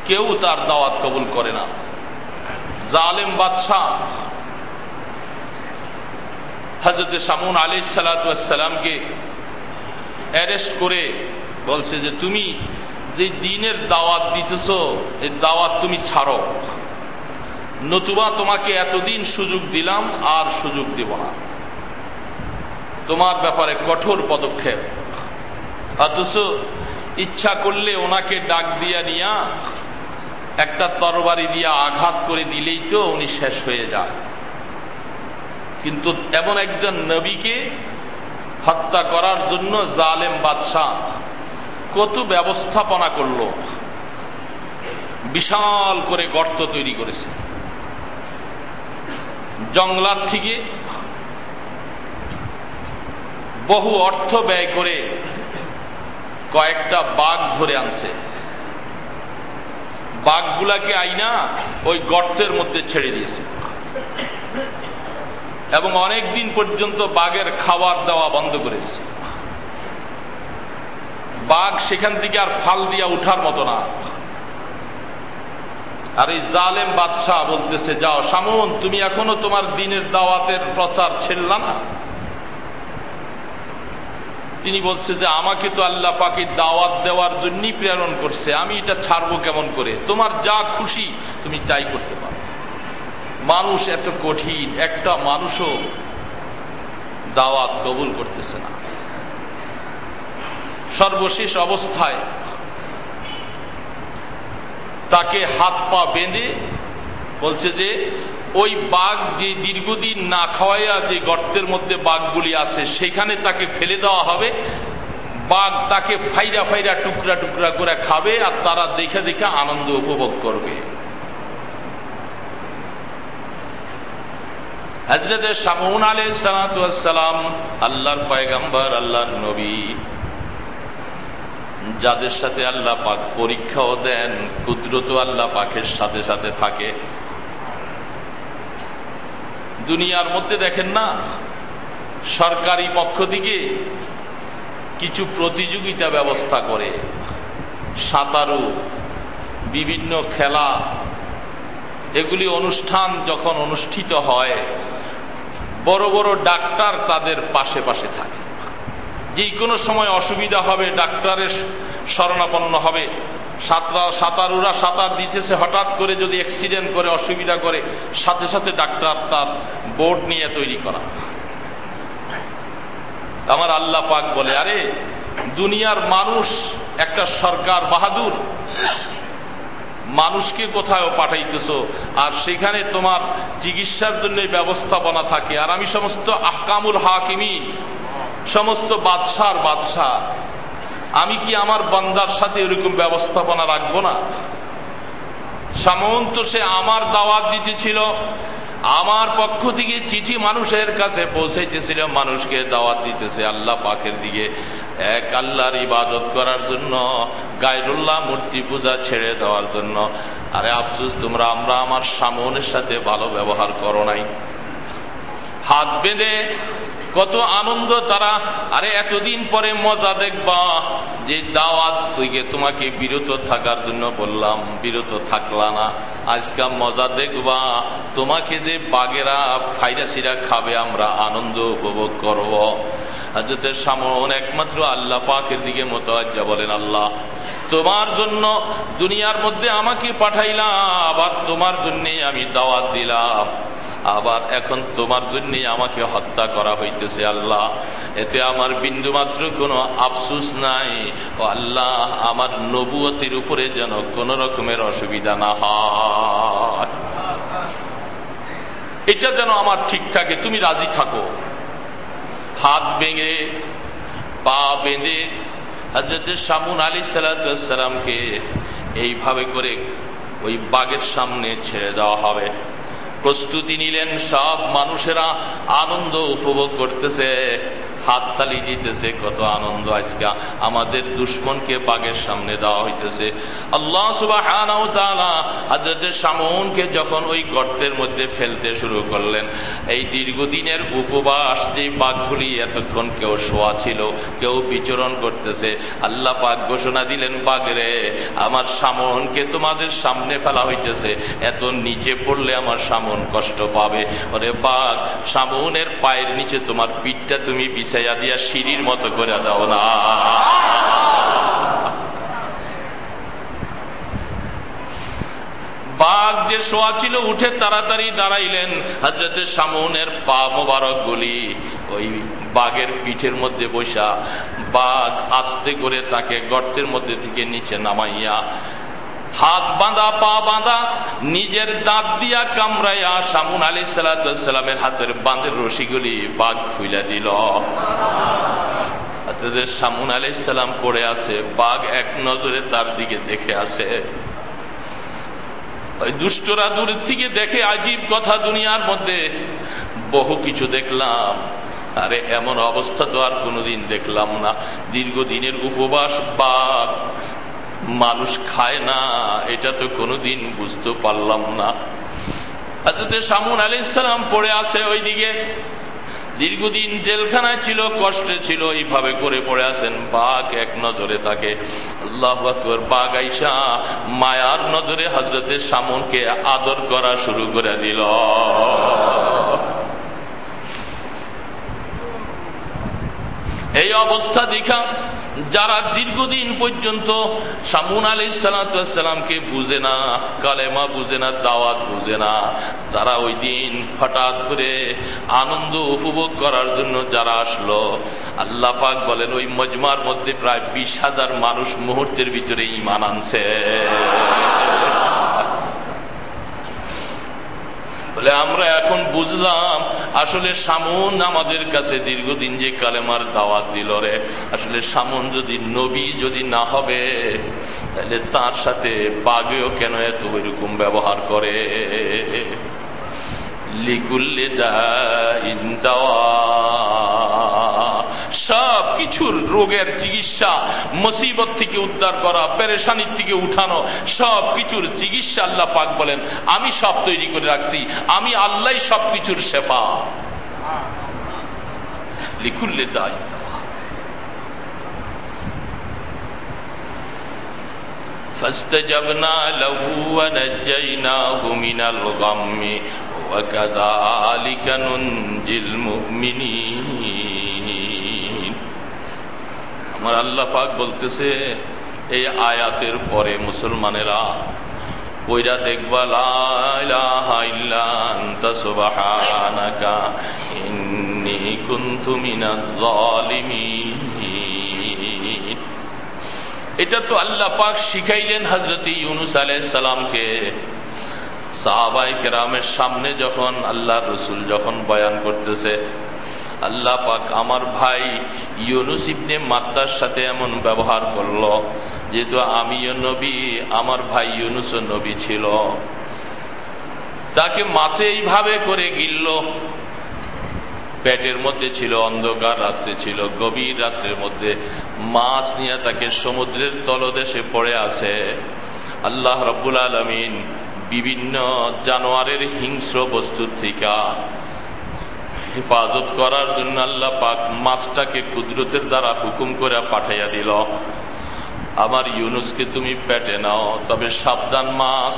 কেউ তার দাওয়াত কবুল করে না। জালেম বাদশাহ। হজরত সামুন আলী সালাতামকে অ্যারেস্ট করে বলছে যে তুমি যে দিনের দাওয়াত দিতেছ এই দাওয়াত তুমি ছাড়ো। নতুবা তোমাকে এতদিন সুযোগ দিলাম, আর সুযোগ দেব না। তোমার ব্যাপারে কঠোর পদক্ষেপ। অথচ ইচ্ছা করলে ওনাকে ডাক দিয়া নিয়া একটা তরবারি দিয়া আঘাত করে দিলেই তো উনি শেষ হয়ে যায়। কিন্তু এমন একজন নবীকে হত্যা করার জন্য জালেম বাদশাহ কত ব্যবস্থাপনা করল। বিশাল করে গর্ত তৈরি করেছে। জঙ্গলার থেকে বহু অর্থ ব্যয় করে কয়েকটা বাঘ ধরে আনছে। বাঘগুলাকে আইনা ওই গর্তের মধ্যে ছেড়ে দিয়েছে। এবং অনেক দিন পর্যন্ত বাঘের খাবার দেওয়া বন্ধ করে দিয়েছে বাঘ সেখান থেকে আর ফাল দিয়া উঠার মতো না। আর এই জালেম বাদশাহ বলতেছে, যাও, সামন, তুমি এখনও তোমার দিনের দাওয়াতের প্রচার ছেড়লা না? তিনি বলছে যে, আমাকে তো আল্লাহ পাকে দাওয়াত দেওয়ার জন্যই প্রেরণ করছে। আমি এটা ছাড়বো কেমন করে? তোমার যা খুশি তুমি তাই করতে পারো। মানুষ এত কঠিন, একটা মানুষও দাওয়াত কবুল করতেছে না। সর্বশেষ অবস্থায় তাকে হাত পা বেঁধে বলছে যে, ওই বাঘ যে দীর্ঘদিন না খাওয়াইয়া যে গর্তের মধ্যে বাঘগুলি আছে, সেখানে তাকে ফেলে দেওয়া হবে। বাঘ তাকে ফাইরা ফাইরা টুকরা টুকরা করে খাবে আর তারা দেখে দেখে আনন্দ উপভোগ করবে। হজরত শামুন আলী সালাম, আল্লাহর পয়গাম্বর, আল্লাহর নবী, যাদের সাথে আল্লাহ পাক পরীক্ষাও দেন, কুদরত আল্লাহ পাকের সাথে সাথে থাকে। দুনিয়ার মধ্যে দেখেন না, সরকারি পক্ষ থেকে কিছু প্রতিযোগিতা ব্যবস্থা করে, সাঁতারু, বিভিন্ন খেলা, এগুলি অনুষ্ঠান যখন অনুষ্ঠিত হয় বড় বড় ডাক্তার তাদের পাশে পাশে থাকে। যে কোনো সময় অসুবিধা হবে, ডাক্তারের শরণাপন্ন হবে। সাঁতরা, সাঁতারুরা সাঁতার দিতেছে, হঠাৎ করে যদি অ্যাক্সিডেন্ট করে, অসুবিধা করে, সাথে সাথে ডাক্তার তার বোর্ড নিয়ে তৈরি করা। আমার আল্লাহ পাক বলে, আরে, দুনিয়ার মানুষ একটা সরকার বাহাদুর। মানুষকে কোথাও পাঠাইতেছ? আর সেখানে তোমার চিকিৎসার জন্য ব্যবস্থাপনা থাকে। আর আমি সমস্ত আহকামুল হাকিমি সমস্ত বাদশার বাদশাহ, আমি কি আমার বন্দার সাথে এরকম ব্যবস্থাপনা রাখব না? সামন্ত সে আমার দাওয়াত দিতেছিল। আমার পক্ষ থেকে চিঠি মানুষের কাছে পৌঁছাইতেছিল মানুষকে দাওয়াত দিতেছে আল্লাহ পাখের দিকে। এক আল্লাহর ইবাদত করার জন্য, গায়রুল্লাহ মূর্তি পূজা ছেড়ে দেওয়ার জন্য। আরে আফসুস, তোমরা, আমরা আমার সামনের সাথে ভালো ব্যবহার করো নাই। হাত বেঁধে কত আনন্দ তারা, আরে এতদিন পরে মজা দেখবা। যে দাওয়াত থেকে তোমাকে বিরত থাকার জন্য বললাম, বিরত থাকলা না, আজকা মজা দেখবা। তোমাকে যে বাগেরা, ফাইরাসিরা খাবে, আমরা আনন্দ উপভোগ করব। হাজরতের সামন একমাত্র আল্লাহ পাকের দিকে মোতাজ্জা বলেন, আল্লাহ, তোমার জন্য দুনিয়ার মধ্যে আমাকে পাঠাইলাম আবার তোমার জন্যে আমি দাওয়াত দিলাম। আবার এখন তোমার জন্য আমাকে হত্যা করা হইতেছে আল্লাহ। এতে আমার বিন্দুমাত্র কোনো আফসুস নাই। ও আল্লাহ, আমার নবুয়তির উপরে যেন কোন রকমের অসুবিধা না হয়। এটা যেন আমার ঠিক থাকে, তুমি রাজি থাকো। হাত ভেঙে, পা বেঁধে হজরত শামুন আলী সাল্লামকে এইভাবে করে ওই বাঘের সামনে ছেড়ে দেওয়া হবে। প্রস্তুতি নিলেন সব মানুষেরা আনন্দ উপভোগ করতেছে। হাততালি দিতেছে, কত আনন্দ আজকে আমাদের দুশ্মনকে বাঘের সামনে দেওয়া হইতেছে। আল্লাহ সুবাহ হাজরতের সামনকে যখন ওই গর্তের মধ্যে ফেলতে শুরু করলেন, এই দীর্ঘদিনের উপবাস যে বাঘগুলি এতক্ষণ কেউ শোয়া ছিল, কেউ বিচরণ করতেছে, আল্লাহ পাক ঘোষণা দিলেন, বাঘরে, আমার সামনকে তোমাদের সামনে ফেলা হইতেছে। এত নিচে পড়লে আমার সামন কষ্ট পাবে। ওরে বাঘ সামনের পায়ের নিচে তোমার পিঠটা তুমি বিছাইয়া দিয়া সিঁড়ির মতো করে দাও না। বাঘ যে শোয়া ছিল, উঠে তাড়াতাড়ি দাঁড়াইলেন। হাজরতের সামনের পা মোবারক গুলি ওই বাঘের পিঠের মধ্যে বসা। বাঘ আস্তে করে তাকে গর্তের মধ্যে থেকে নিচে নামাইয়া হাত বাঁধা, পা বাঁধা, নিজের দাঁত দিয়া কামড়াইয়া সামুন আলী সাল্লামের হাতের বাঁধের রশিগুলি বাঘ খুইলা দিল। সামুন আলী সাল্লাম পড়ে আছে, বাঘ এক নজরে তার দিকে দেখে আসে ওই দুষ্টরা দূর থেকে দেখে আজীব কথা দুনিয়ার মধ্যে। বহু কিছু দেখলাম। আরে, এমন অবস্থা তো আর কোনোদিন দেখলাম না। দীর্ঘদিনের উপবাস বাঘ মানুষ খায় না, এটা তো কোনোদিন বুঝতে পারলাম না। হাজরতে সামুন আলী ইসলাম পড়ে আসে ওইদিকে। দীর্ঘদিন জেলখানায় ছিল, কষ্টে ছিল, এইভাবে করে পড়ে আছেন বাঘ এক নজরে তাকে, আল্লাহ বাঘ আইসা মায়ার নজরে হজরতের সামনকে আদর করা শুরু করে দিল। এই অবস্থা দেখা যারা দীর্ঘদিন পর্যন্ত সামুন আলী সালাতামকে বুঝে না, কালেমা বুঝে না, দাওয়াত বুঝে না, তারা ওই দিন হঠাৎ করে আনন্দ উপভোগ করার জন্য যারা আসলো, আল্লাহ পাক বলেন ওই মজমার মধ্যে প্রায় বিশ হাজার মানুষ মুহূর্তের ভিতরে ইমান আনছে। বলে, আমরা এখন বুঝলাম, আসলে সামন আমাদের কাছে দীর্ঘদিন যে কালেমার দাওয়াত দিল রে। আসলে সামন যদি নবী যদি না হবে, তাহলে তার সাথে বাঘেও কেন এত ওইরকম ব্যবহার করে? লিকুল্লে সব কিছুর রোগের চিকিৎসা মুসিবত থেকে উদ্ধার করা পেরেশানির থেকে উঠানো সব কিছুর চিকিৎসা আল্লাহ পাক বলেন আমি সব তৈরি করে রাখছি আমি আল্লাহ সব কিছুর শেফা লিকুল্লে দায় فاستجبنا له ونجيناه من الغم وكذلك ننجي المؤمنين আমার আল্লাহ পাক বলতেছে, এই আয়াতের পরে মুসলমানেরা ওইরা দেখবা এটা তো আল্লাহ পাক শিখাইলেন হজরত ইউনুস আলাইসালামকে সাহাবাই কেরামের সামনে যখন আল্লাহ রসুল যখন বয়ান করতেছে আল্লাহ পাক আমার ভাই ইউনুস ইবনে মাত্তার সাথে এমন ব্যবহার করল, যেহেতু আমিও নবী, আমার ভাই ইউনুসও নবী ছিল। তাকে মাছে এইভাবে করে গিলল। পেটের মধ্যে ছিল, অন্ধকার রাত্রে ছিল, গভীর রাত্রের মধ্যে মাছ নিয়ে তাকে সমুদ্রের তলদেশে পড়ে আছে। আল্লাহ রব্বুল আলমিন বিভিন্ন জানোয়ারের হিংস্র বস্তুর থেকে হেফাজত করার জন্য আল্লাহ পাক মাছটাকে কুদরতের দ্বারা হুকুম করে পাঠাইয়া দিল। আমার ইউনুসকে তুমি পেটে নাও, তবে সাবধান মাছ।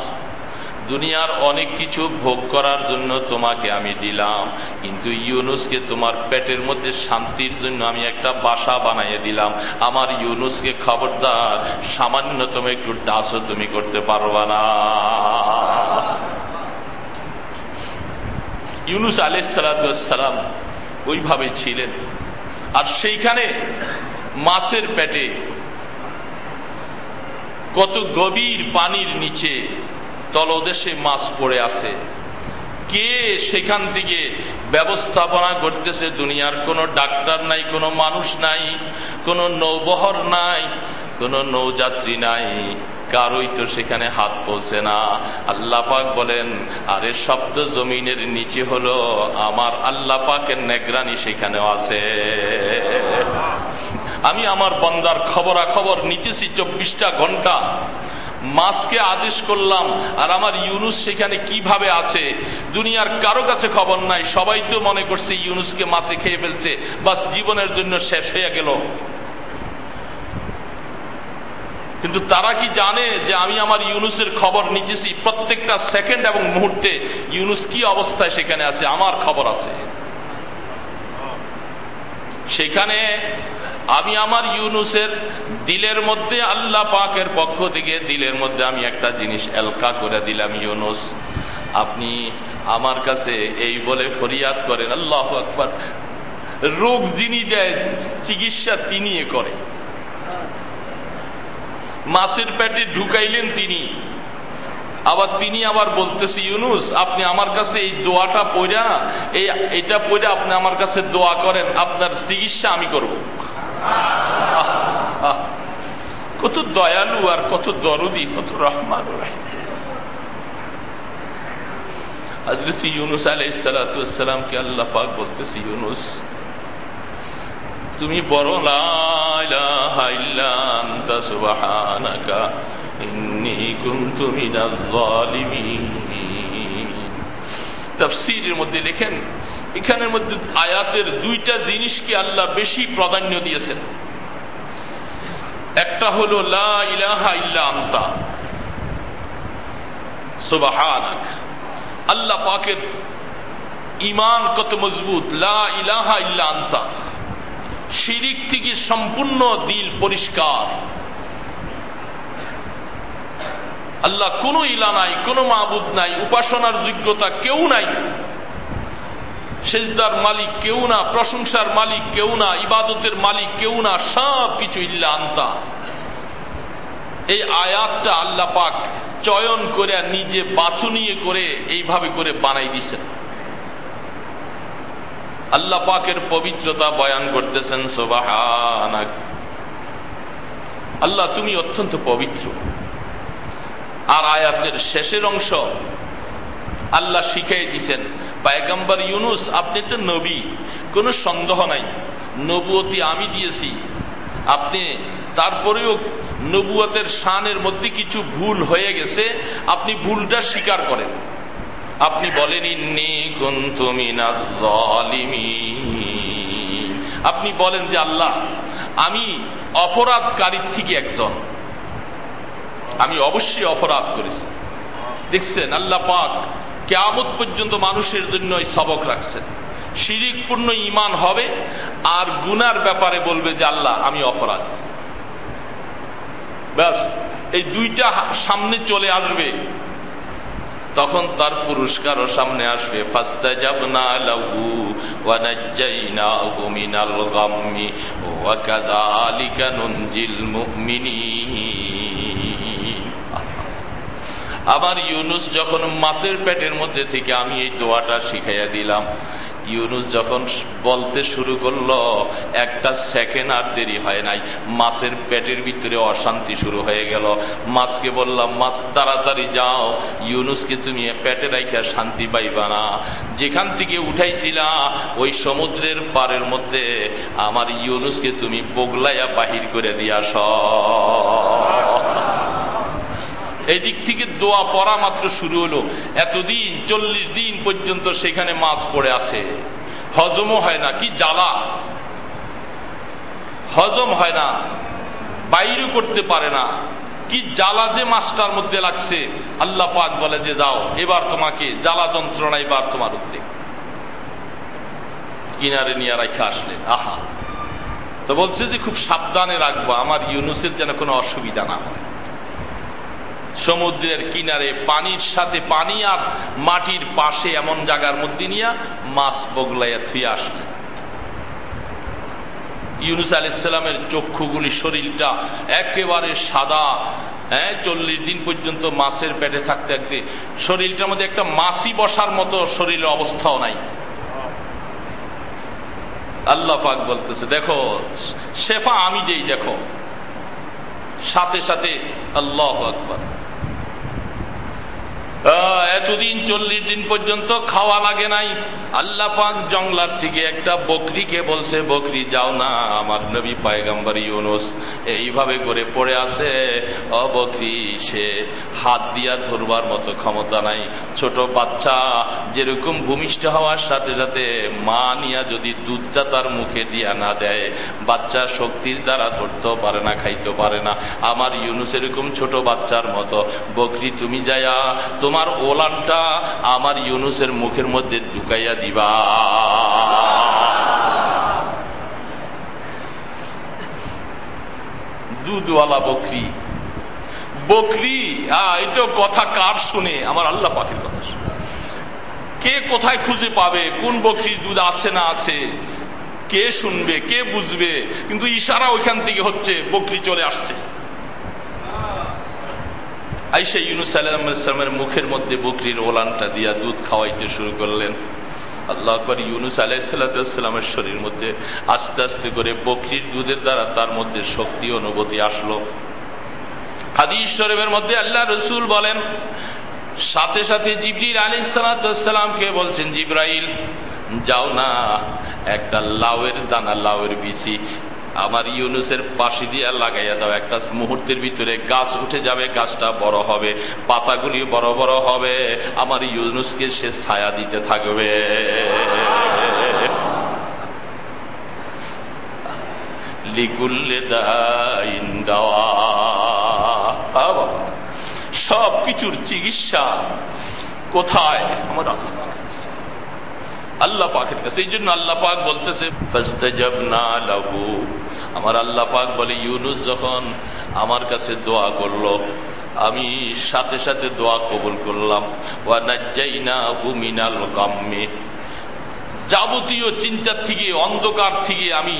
দুনিয়ার অনেক কিছু ভোগ করার জন্য তোমাকে আমি দিলাম, কিন্তু ইউনুসকে তোমার পেটের মধ্যে শান্তির জন্য আমি একটা বাসা বানাইয়ে দিলাম। আমার ইউনুসকে খবরদার, সামান্যতম একটু ডাসও তুমি করতে পারবা না। ইউনুস আলাইসালাম ওইভাবে ছিলেন। আর সেইখানে মাছের পেটে কত গভীর পানির নিচে তলদেশে মাছ পড়ে আছে। কে সেখান থেকে ব্যবস্থাপনা করতেছে দুনিয়ার কোনো ডাক্তার নাই, কোনো মানুষ নাই, কোনো নৌবহর নাই, কোনো নৌযাত্রী নাই? কারোই তো সেখানে হাত পৌঁছে না। আল্লাহ পাক বলেন, আরে শব্দ জমিনের নিচে হলো, আমার আল্লাহ পাকের নেগরানি সেখানেও আছে। আমি আমার বন্দার খবরাখবর নিতেছি চব্বিশটা ঘণ্টা। মাছকে আদেশ করলাম, আর আমার ইউনুস সেখানে কীভাবে আছে? দুনিয়ার কারও কাছে খবর নাই। সবাই তো মনে করছে, ইউনুসকে মাছে খেয়ে ফেলছে। বাস, জীবনের জন্য শেষ হয়ে গেল। কিন্তু তারা কি জানে যে আমি আমার ইউনুসের খবর নিতেছি? প্রত্যেকটা সেকেন্ড এবং মুহূর্তে ইউনুস কি অবস্থায় সেখানে আছে? আমার খবর আছে। সেখানে আমি আমার ইউনুসের দিলের মধ্যে আল্লাহ পাকের পক্ষ থেকে দিলের মধ্যে আমি একটা জিনিস এলকা করে দিলাম, ইউনুস। আপনি আমার কাছে এই বলে ফরিয়াদ করেন, আল্লাহ আকবর। রোগ যিনি দেয়, চিকিৎসা তিনি করে। মাছের পেটে ঢুকাইলেন তিনি। আবার তিনি আবার বলতেছে, ইউনুস, আপনি আমার কাছে এই দোয়াটা পড়া এই এটা পড়ে আপনি আমার কাছে দোয়া করেন, আপনার চিকিৎসা আমি করব। কত দয়ালু আর কত দরদি, কত রহমান হজরত ইউনুস আলাইসালামকে আল্লাহ পাক বলতেছি, ইউনুস তুমি বড় তফসিরের মধ্যে লেখেন, এখানের মধ্যে আয়াতের দুইটা জিনিসকে আল্লাহ বেশি প্রাধান্য দিয়েছেন। একটা হল, লা ইলাহা ইল্লা আন্তা সুবাহানাক। আল্লাহ পাকের ইমান কত মজবুত, লা ইলাহা ইল্লা আন্তা। শিরিক থেকে সম্পূর্ণ দিল পরিষ্কার। আল্লাহ কোন ইলা নাই, কোন মাহবুদ নাই, উপাসনার যোগ্যতা কেউ নাই। সেজদার মালিক কেউ না, প্রশংসার মালিক কেউ না, ইবাদতের মালিক কেউ না, সব কিছু ইল্লা আনতা। এই আয়াতটা আল্লাহ পাক চয়ন করে নিজে বাছুনিয়ে করে এইভাবে করে বানাই দিছেন আল্লাহ পাকের পবিত্রতা বয়ান করতেছেন সোবাহ আল্লাহ, তুমি অত্যন্ত পবিত্র। আর আয়াতের শেষের অংশ আল্লাহ শিখাই দিছেন পায়গাম্বার ইউনুস, আপনি তো নবী, কোনো সন্দেহ নাই। নবুয়তি আমি দিয়েছি। আপনি, তারপরেও নবুয়তের শানের মধ্যে কিছু ভুল হয়ে গেছে, আপনি ভুলটা স্বীকার করেন। আপনি বলেন, ইন্নি আপনি বলেন যে, আল্লাহ, আমি অপরাধকারীর থেকে একজন। আমি অবশ্যই অপরাধ করেছি। দেখছেন, আল্লাহ পাক কেয়ামত পর্যন্ত মানুষের জন্য সবক রাখছেন। শিরিকপূর্ণ ইমান হবে আর গুনার ব্যাপারে বলবে যে, আল্লাহ, আমি অপরাধ। ব্যাস, এই দুইটা সামনে চলে আসবে। তখন তার পুরস্কারও সামনে আসবে। আমার ইউনুস যখন মাছের পেটের মধ্যে থেকে আমি এই দোয়াটা শিখাইয়া দিলাম। ইউনুস যখন বলতে শুরু করল, একটা সেকেন্ড আর দেরি হয় নাই। মাছের পেটের ভিতরে অশান্তি শুরু হয়ে গেল। মাছকে বললাম, মাছ, তাড়াতাড়ি যাও। ইউনুসকে তুমি পেটে রাইখা শান্তি পাইবা না। যেখান থেকে উঠাইছিলা, ওই সমুদ্রের পারের মধ্যে আমার ইউনুসকে তুমি বগলাইয়া বাহির করে দিয়াস এই দিক থেকে দোয়া পড়া মাত্র শুরু হলো। এতদিন, চল্লিশ দিন পর্যন্ত সেখানে মাছ পড়ে আছে। হজমও হয় না, কি জ্বালা। হজম হয় না, বাইরও করতে পারে না। কি জ্বালা যে মাছটার মধ্যে লাগছে। আল্লাহ পাক বলে যে যাও এবার তোমাকে জ্বালা যন্ত্রণা এবার তোমার উদ্রেক কিনারে নিয়ে রাখা আসলেন, আহা। তো বলছে যে খুব সাবধানে রাখব, আমার ইউনুসের যেন কোনো অসুবিধা না হয়। সমুদ্রের কিনারে পানির সাথে পানি আর মাটির পাশে এমন জায়গার মধ্যে নিয়ে মাছ বগলাইয়া থুয়ে আসলেন। ইউনুস আলাইসাল্লামের চক্ষুগুলি, শরীরটা একেবারে সাদা। হ্যাঁ চল্লিশ দিন পর্যন্ত মাছের পেটে থাকতে থাকতে শরীরটার মধ্যে একটা মাছি বসার মতো শরীরের অবস্থাও নাই। আল্লাহ পাক বলতেছে, দেখো, শেফা আমি যেই দেখো। সাথে সাথে আল্লাহ আকবর। এতদিন চল্লিশ দিন পর্যন্ত খাওয়া লাগে নাই। আল্লাহ পাক জংলার থেকে একটা বকরিকে বলছে, বকরি, যাও না, আমার নবী পায়গাম্বার ইউনুস। এইভাবে করে পড়ে আছে। অবকরি সে হাত দিয়া ধরবার মতো ক্ষমতা নাই। ছোট বাচ্চা, যেরকম ভূমিষ্ঠ হওয়ার সাথে সাথে মা নিয়া যদি দুধটা তার মুখে দিয়া না দেয়, বাচ্চা শক্তির দ্বারা ধরতেও পারে না খাইতে পারে না। আমার ইউনুস এরকম ছোট বাচ্চার মতো, বকরি, তুমি যায়া তোমার ওলানটা আমার ইউনুসের মুখের মধ্যে ঢুকাইয়া দিবা। দুধওয়ালা বকরি। বকরি হ্যাঁ এটা কথা কার শুনে? আমার আল্লাহ পাখির কথা শুনে। কে কোথায় খুঁজে পাবে? কোন বকরির দুধ আছে না আছে? কে শুনবে? কে বুঝবে? কিন্তু ইশারা ওইখান থেকে হচ্ছে, বকরি চলে আসছে। আইসা ইউনুস আলাইসালামের মুখের মধ্যে বকরির ওলানটা দিয়া দুধ খাওয়াইতে শুরু করলেন। আল্লাহ আকবর, ইউনুস আলাইসাল্লামের শরীর মধ্যে আস্তে আস্তে করে বকরির দুধের দ্বারা তার মধ্যে শক্তি, অনুভূতি আসলো। হাদিস শরীফের মধ্যে আল্লাহ রসুল বলেন, সাথে সাথে জিবরির আলী সালাতামকে বলছেন, জিব্রাইল, যাও না, একটা লাউয়ের দানা, লাউয়ের বিচি আমার ইউনুসের পাশে দিয়া লাগাইয়া দাও। একটা মুহূর্তের ভিতরে গাছ উঠে যাবে, গাছটা বড় হবে, পাতাগুলি বড় বড় হবে, আমার ইউনুসকে সে ছায়া দিতে থাকবে। লিগুল্লে সব কিছুর চিকিৎসা কোথায়? আমার আল্লাহ পাকের কাছে, এই জন্য আল্লাহ পাক বলতেছে আমার আল্লাহ পাক বলে, ইউনুস যখন আমার কাছে দোয়া করল, আমি সাথে সাথে দোয়া কবুল করলাম। নাজ্জাইনা কাম্মে যাবতীয় চিন্তার থেকে, অন্ধকার থেকে আমি,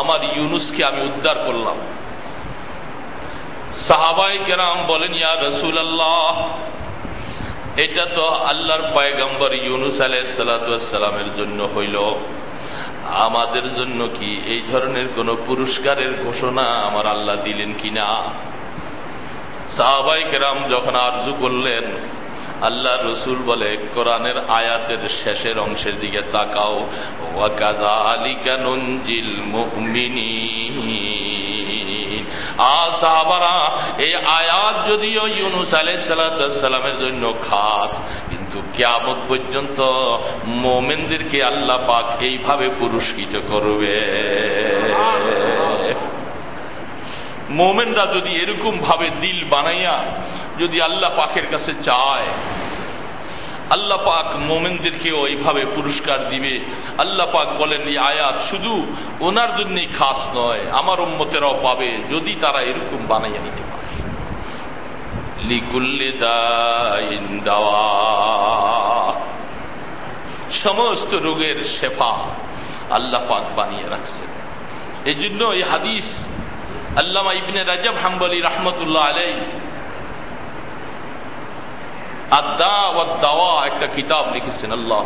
আমার ইউনুসকে আমি উদ্ধার করলাম। সাহাবাই কেরাম বলেন, ইয়া রসুল আল্লাহ এটা তো আল্লাহর পায়গম্বর ইউনুস আলাইসালামের জন্য হইল। আমাদের জন্য কি এই ধরনের কোন পুরস্কারের ঘোষণা আমার আল্লাহ দিলেন কিনা? সাহাবাই কেরাম যখন আরজু করলেন, আল্লাহ রসুল বলে, কোরআনের আয়াতের শেষের অংশের দিকে তাকাও। ওয়াকাদা আলিকা নঞ্জিল মুমিনী সাহাবারা এই আয়াত যদিও ইউনুস আলাইসালামের জন্য খাস, কিন্তু কেয়ামত পর্যন্ত মোমেনদেরকে আল্লাহ পাক এইভাবে পুরস্কৃত করবে। মোমেনরা যদি এরকম ভাবে দিল বানাইয়া যদি আল্লাহ পাকের কাছে চায় আল্লাহ পাক মোমেনদেরকে ওইভাবে পুরস্কার দিবে। আল্লাহ পাক বলেন, এই আয়াত শুধু ওনার জন্যই খাস নয়, আমার উম্মতেরাও পাবে যদি তারা এরকম বানাইয়া নিতে পারে। সমস্ত রোগের শেফা আল্লাহ পাক বানিয়ে রাখছেন। এই জন্য এই হাদিস আল্লামা ইবনে রাজব হাম্বলি রহমতুল্লাহ আলাই আদা ও দাওয়া একটা কিতাব লিখেছেন, আল্লাহ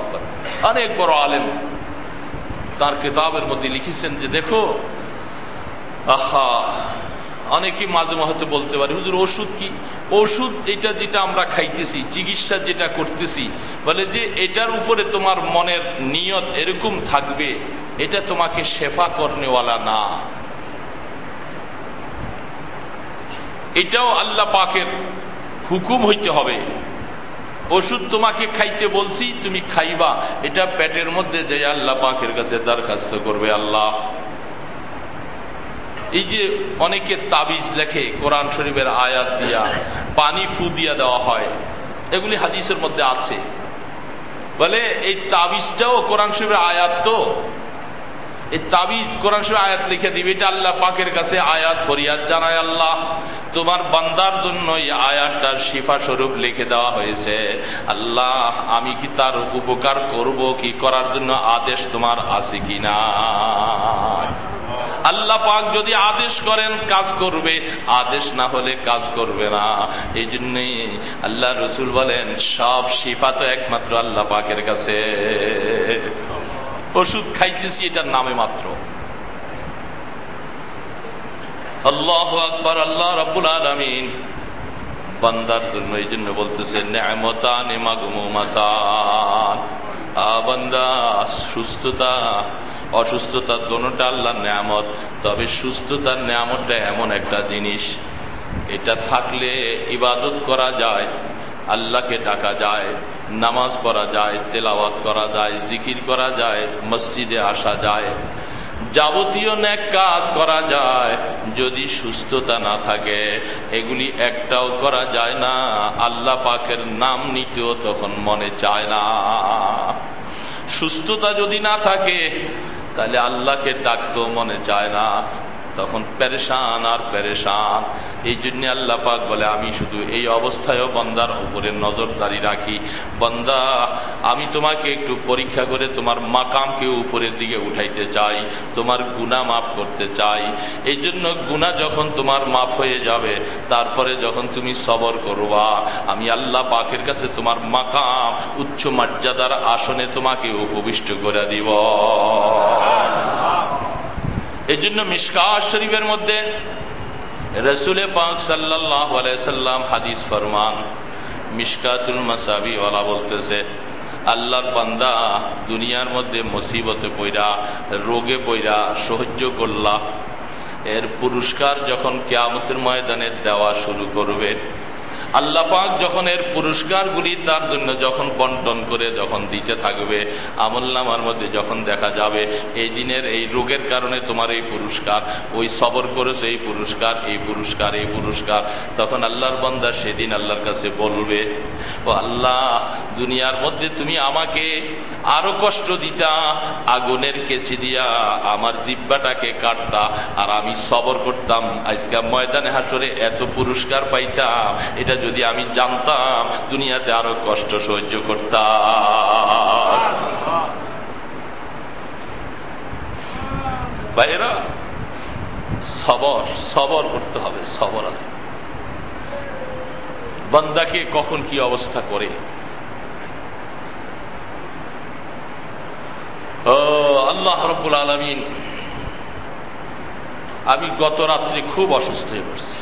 অনেক বড় আলেম তার কিতাবের মধ্যে লিখেছেন যে, দেখো, আহা অনেকে মাঝে মাঝে বলতে পারে, হুজুর, ওষুধ কি? ওষুধ এটা যেটা আমরা খাইতেছি, চিকিৎসা যেটা করতেছি, বলে যে এটার উপরে তোমার মনের নিয়ত এরকম থাকবে, এটা তোমাকে সেফা করনেওয়ালা না। এটাও আল্লাহ পাকের হুকুম হইতে হবে। ওষুধ তোমাকে খাইতে বলছি, তুমি খাইবা। এটা পেটের মধ্যে যে আল্লাহ পাকের কাছে দরখাস্ত করবে আল্লাহ। এই যে অনেকে তাবিজ লেখে, কোরআন শরীফের আয়াত দিয়া, পানি ফু দিয়া দেওয়া হয়, এগুলি হাদিসের মধ্যে আছে। বলে এই তাবিজটাও কোরআন শরীফের আয়াত তো এই তাবিজ কোরআন আয়াত লিখে দিবে, এটা আল্লাহ পাকের কাছে আয়াত, ফরিয়াদ জানায় আল্লাহ। তোমার বান্দার জন্য এই আয়াতটার শিফা স্বরূপ লিখে দেওয়া হয়েছে। আল্লাহ, আমি কি তার উপকার করব, কি করার জন্য আদেশ তোমার আছে কিনা আল্লাহ পাক যদি আদেশ করেন, কাজ করবে। আদেশ না হলে কাজ করবে না। এই জন্যই আল্লাহ রসুল বলেন, সব শিফা তো একমাত্র আল্লাহ পাকের কাছে। ওষুধ খাইতেছি এটার নামে মাত্র। আল্লাহ আকবর, আল্লাহ রব্বুল আলমিন। বান্দার জন্য এই জন্য বলতেছে ন্যায়মতা নেমাগুমাতান বান্দা, সুস্থতা অসুস্থতার দোনোটা আল্লাহ নিয়ামত, তবে সুস্থতার নিয়ামতটা এমন একটা জিনিস, এটা থাকলে ইবাদত করা যায়। আল্লাহকে ডাকা যায়, নামাজ পড়া যায়, তেলাওয়াত করা যায়, জিকির করা যায়, মসজিদে আসা যায়। যাবতীয় ন্যাক কাজ করা যায়, যদি সুস্থতা না থাকে, এগুলি একটাও করা যায় না, আল্লাহ পাকের নাম নিতেও তখন মনে চায় না। সুস্থতা যদি না থাকে, তাহলে আল্লাহকে ডাকতেও মনে চায় না, তখন পেরেশান আর পেরেশান। এই জন্য আল্লাহ পাক বলে, আমি শুধু এই অবস্থায়ও বন্দার উপরে নজরদারি রাখি। বন্দা, আমি তোমাকে একটু পরীক্ষা করে তোমার মাকামকে উপরের দিকে উঠাইতে চাই, তোমার গুণা মাফ করতে চাই। এই জন্য গুণা যখন তোমার মাফ হয়ে যাবে, তারপরে যখন তুমি সবর করবা, আমি আল্লাহ পাকের কাছে তোমার মাকাম, উচ্চ মর্যাদার আসনে তোমাকে উপবিষ্ট করে দিব। এই জন্য মিসকা শরীফের মধ্যে রসুলে পাক সাল্লাহ সাল্লাম হাদিস ফরমান মিসকাতুল ওলা বলতেছে, আল্লাহর বান্দা দুনিয়ার মধ্যে মুসিবতে পইরা, রোগে পইরা সহ্য করলা। এর পুরস্কার যখন কেয়ামতের ময়দানে দেওয়া শুরু করবে আল্লাহ পাক যখন এর পুরস্কারগুলি তার জন্য যখন বন্টন করে যখন দিতে থাকবে, আমল নামার মধ্যে যখন দেখা যাবে, এই দিনের এই রোগের কারণে তোমার এই পুরস্কার, ওই সবর করেছে, এই পুরস্কার এই পুরস্কার এই পুরস্কার। তখন আল্লাহর বন্দা সেদিন আল্লাহর কাছে বলবে, ও আল্লাহ, দুনিয়ার মধ্যে তুমি আমাকে আরও কষ্ট দিতা, আগুনের কেচি দিয়া আমার জিব্বাটাকে কাটতা, আর আমি সবর করতাম। আজকে ময়দানে হাসরে এত পুরস্কার পাইতাম এটা যদি আমি জানতাম দুনিয়াতে আরও কষ্ট সহ্য করতাম। ভাইয়েরা, সবর সবর করতে হবে, সবর বন্দাকে কখন কি অবস্থা করে? আল্লাহ রব্বুল আলমিন, আমি গত রাত্রে খুব অসুস্থ হয়ে পড়ছি।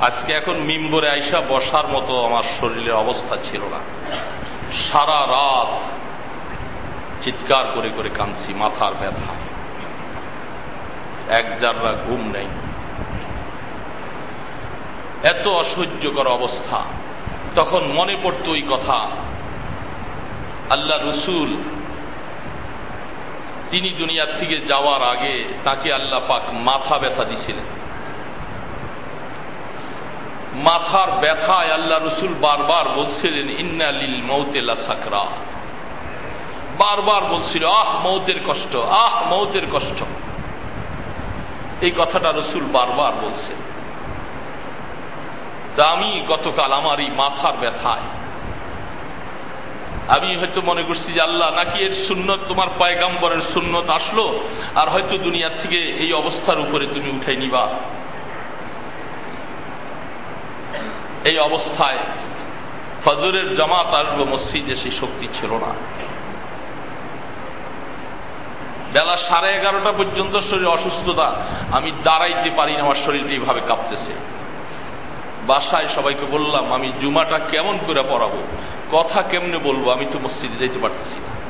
আজকে এখন মিম্বরে আইসা বসার মতো আমার শরীরের অবস্থা ছিল না। সারা রাত চিৎকার করে করে কাঁদছি, মাথার ব্যথা। এক জাররা ঘুম নেই। এত অসহ্যকর অবস্থা। তখন মনে পড়ত ওই কথা, আল্লাহ রসুল তিনি দুনিয়ার থেকে যাওয়ার আগে তাকে আল্লাহ পাক মাথা ব্যথা দিছিলেন। মাথার ব্যথায় আল্লাহ রসুল বারবার বলছিলেন ইন্নালিল মৌতেলা সাকরাত বারবার বলছিল, আহ, মৌতের কষ্ট, আহ, মৌতের কষ্ট। এই কথাটা রসুল বারবার বলছেন। তা আমি গতকাল আমার এই মাথার ব্যথায়, আমি হয়তো মনে করছি যে আল্লাহ নাকি এর সুন্নত, তোমার পায়গাম্বরের সুন্নত আসলো, আর হয়তো দুনিয়ার থেকে এই অবস্থার উপরে তুমি উঠাই নিবা। এই অবস্থায় ফজরের জামাত আসব মসজিদে সেই শক্তি ছিল না। বেলা সাড়ে এগারোটা পর্যন্ত শরীর অসুস্থতা, আমি দাঁড়াইতে পারি না, আমার শরীরটা এইভাবে কাঁপতেছে। বাসায় সবাইকে বললাম, আমি জুমাটা কেমন করে পড়াবো? কথা কেমনে বলব? আমি তো মসজিদে যেতে পারতেছি না।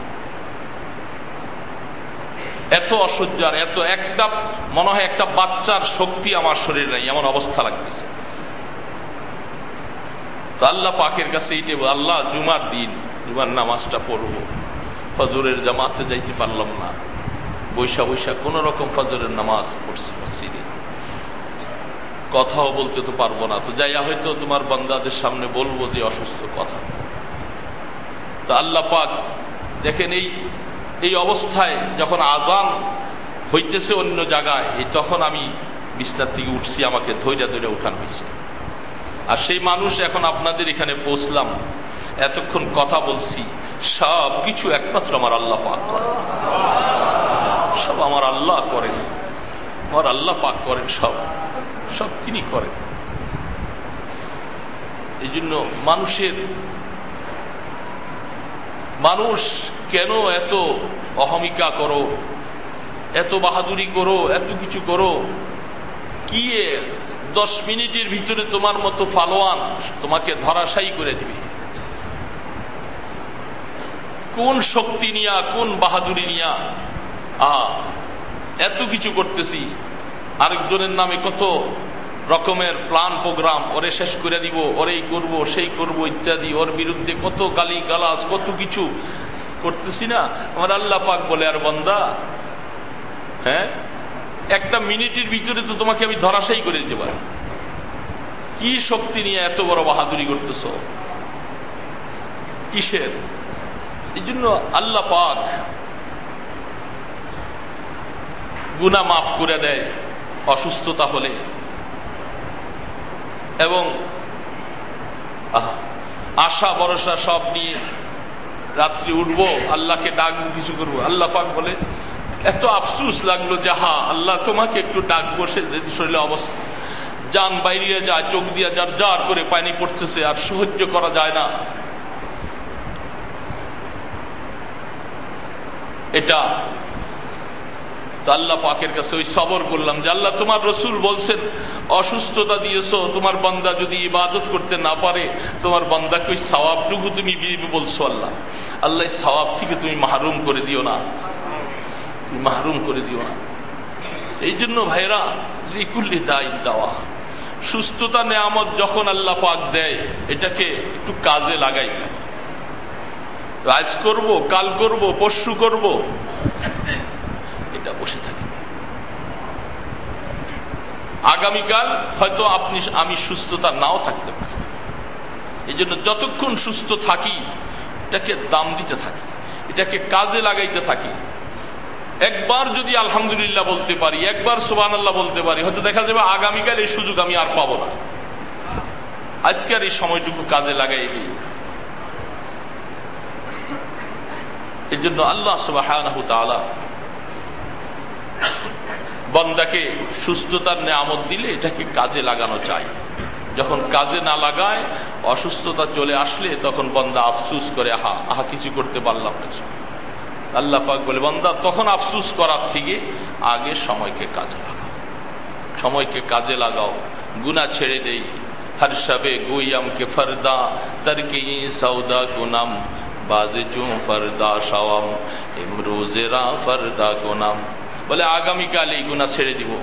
এত অসহ্য আর এত একটা, মনে হয় একটা বাচ্চার শক্তি আমার শরীরে নাই, এমন অবস্থা লাগতেছে। তো আল্লাহ পাকের কাছে এইটে আল্লাহ জুমার দিন, জুমার নামাজটা পড়ব। ফজরের জামাতে যাইতে পারলাম না। বৈশা বৈশা কোন রকম ফজরের নামাজ পড়ছি মসজিদে। কথাও বলতে তো পারব না। তো যাইয়া হয়তো তোমার বন্দাদের সামনে বলব যে অসুস্থ কথা। তো আল্লাহ পাক দেখেন এই এই অবস্থায় যখন আজান হইতেছে অন্য জায়গায় তখন আমি বিছনার থেকে উঠছি, আমাকে ধৈর্য ধৈর্য উঠান হয়েছে আর সেই মানুষ এখন আপনাদের এখানে পৌঁছলাম এতক্ষণ কথা বলছি, সব কিছু একমাত্র আমার আল্লাহ পাক সব আমার আল্লাহ করেন, আমার আল্লাহ পাক করেন সব সব তিনি করেন। এই জন্য মানুষের, মানুষ কেন এত অহমিকা করো, এত বাহাদুরি করো, এত কিছু করো, কি দশ মিনিটের ভিতরে তোমার মতো ফালোয়ান তোমাকে ধরাশায়ী করে দিবে। কোন শক্তি নিয়া, কোন বাহাদুরি নিয়া, আ, এত কিছু করতেছি, আরেকজনের নামে কত রকমের প্লান প্রোগ্রাম, ওরে শেষ করে দিব, ওরেই করব, সেই করব, ইত্যাদি, ওর বিরুদ্ধে কত গালি গালাস কত কিছু করতেছি না। আমার আল্লাহ পাক বলে, আর বন্দা হ্যাঁ? একটা মিনিটের ভিতরে তো তোমাকে আমি ধরাশাই করে দিতে পারি। কি শক্তি নিয়ে এত বড় বাহাদুরি করতেছ? কিসের? এই জন্য আল্লাহ পাক গুনা মাফ করে দেয় অসুস্থতা হলে। এবং আশা, ভরসা সব নিয়ে রাত্রি উঠবো, আল্লাহকে ডাকবো, কিছু করব। আল্লাহ পাক বলে এত আফসুস লাগল যাহা আল্লাহ তোমাকে একটু ডাকবো, সে শরীরে অবস্থা। যান বাইরিয়ে যায় চোখ দিয়া যার যার করে পানি পড়তেছে, আর সহ্য করা যায় না। এটা। আল্লাহ পাকের কাছে ওই সবর করলাম যে, আল্লাহ তোমার রসুল বলছেন, অসুস্থতা দিয়েছ, তোমার বন্দা যদি ইবাদত করতে না পারে, তোমার বন্দাকে ওই সওয়াবটুকু তুমি বলছো আল্লাহ। আল্লাহ সওয়াব থেকে তুমি মাহরুম করে দিও না। তুমি মাহরুম করে দিও না। এই জন্য ভাইরা রিকুল্লি দায় দেওয়া। সুস্থতা, নেয়ামত যখন আল্লাহ পাক দেয়, এটাকে একটু কাজে লাগাই। আজ করব, কাল করব, পরশু করব। এটা বসে থাকে। আগামীকাল হয়তো আপনি, আমি সুস্থতা নাও থাকতে পারি। এই জন্য যতক্ষণ সুস্থ থাকি, এটাকে দাম দিতে থাকি, এটাকে কাজে লাগাইতে থাকি। একবার যদি আলহামদুলিল্লাহ বলতে পারি, একবার সোবান আল্লাহ বলতে পারি, হয়তো দেখা যাবে আগামীকাল এই সুযোগ আমি আর পাবো না। আজকের এই সময়টুকু কাজে লাগাই দিই। এই জন্য আল্লাহ সুবাহ বন্দাকে সুস্থতার নেয়ামত দিলে এটাকে কাজে লাগানো চাই। যখন কাজে না লাগায়, অসুস্থতা চলে আসলে তখন বন্দা আফসুস করে, আহা আহা, কিছু করতে পারলাম না। আল্লাহ পাক বলে, বন্দা, তখন আফসুস করার থেকে আগে সময়কে কাজে লাগাও। সময়কে কাজে লাগাও। গুনা ছেড়ে দেই। হর সবে গুইয়ামকে ফরদা তরকে সৌদা গুনাম। বাজে চু ফরদা সওয়াম, ইমরোজেরা ফরদা গুনাম। বলে, আগামীকাল এই গুণা ছেড়ে দিব।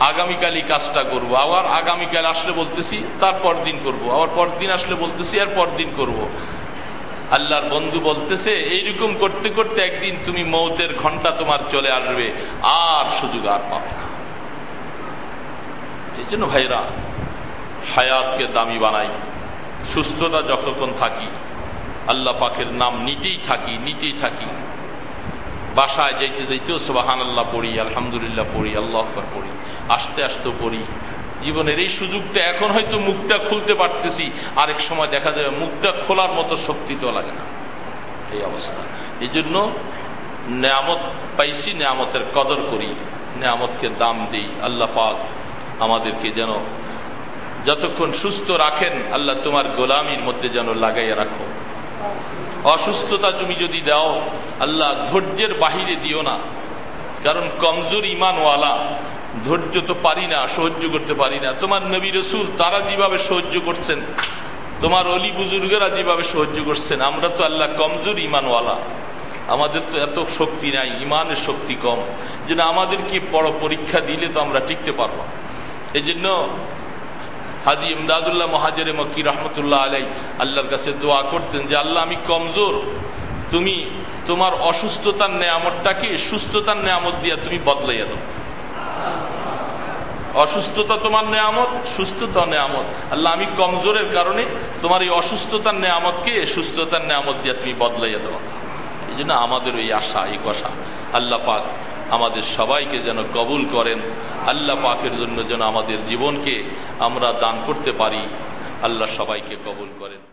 আগামীকালই কাজটা করব। আবার আগামীকাল আসলে বলতেছি, তারপর দিন করব। আবার পরদিন আসলে বলতেছি আর পরদিন করব। আল্লাহর বন্ধু বলতেছে, এইরকম করতে করতে একদিন তুমি মৌতের ঘণ্টা তোমার চলে আসবে, আর সুযোগ আর পাবে না। সেই জন্য ভাইরা, হায়াতকে দামি বানাই, সুস্থতা যতক্ষণ থাকি, আল্লাহ পাকের নাম নিতেই থাকি নিতেই থাকি। বাসায় যাইতে যাইতেও সোবাহান আল্লাহ পড়ি, আলহামদুলিল্লাহ পড়ি, আল্লাহ পড়ি, আসতে আসতেও পড়ি। জীবনের এই সুযোগটা এখন হয়তো মুখটা খুলতে পারতেছি, আরেক সময় দেখা যাবে মুখটা খোলার মতো শক্তি তো লাগে না। এই অবস্থা। এই জন্য নেয়ামত পাইছি, নেয়ামতের কদর করি, নেয়ামতকে দাম দিই। আল্লাহ পাক আমাদেরকে যেন যতক্ষণ সুস্থ রাখেন, আল্লাহ তোমার গোলামির মধ্যে যেন লাগাইয়া রাখো। অসুস্থতা তুমি যদি দাও, আল্লাহ ধৈর্যের বাহিরে দিও না। কারণ কমজোর ইমানওয়ালা ধৈর্য তো পারি না, সহ্য করতে পারি না। তোমার নবী রসুল, তারা যেভাবে সহ্য করছেন, তোমার অলি বুজুর্গেরা যেভাবে সহ্য করছেন, আমরা তো আল্লাহ কমজোর ইমানওয়ালা আমাদের তো এত শক্তি নাই ইমানের শক্তি কম। যেন আমাদেরকে বড় পরীক্ষা দিলে তো আমরা টিকতে পারব? এই জন্য হাজি ইমদাদুল্লাহ মহাজের মক্কি রহমতুল্লাহ আলাই আল্লাহর কাছে দোয়া করতেন যে, আল্লাহ, আমি কমজোর। তুমি তোমার অসুস্থতার নেয়ামতটাকে সুস্থতার নেয়ামত দিয়া তুমি বদলাইয়া দাও। অসুস্থতা তোমার নেয়ামত, সুস্থতা নেয়ামত। আল্লাহ, আমি কমজোরের কারণে তোমার এই অসুস্থতার নেয়ামতকে সুস্থতার নেয়ামত দিয়ে তুমি বদলাইয়া দেওয়া এই জন্য আমাদের ওই আশা, এই কষা আল্লাহ পাক আমাদের সবাইকে যেন কবুল করেন। আল্লাহ পাকের জন্য যেন আমাদের জীবনকে আমরা দান করতে পারি। আল্লাহ সবাইকে কবুল করেন।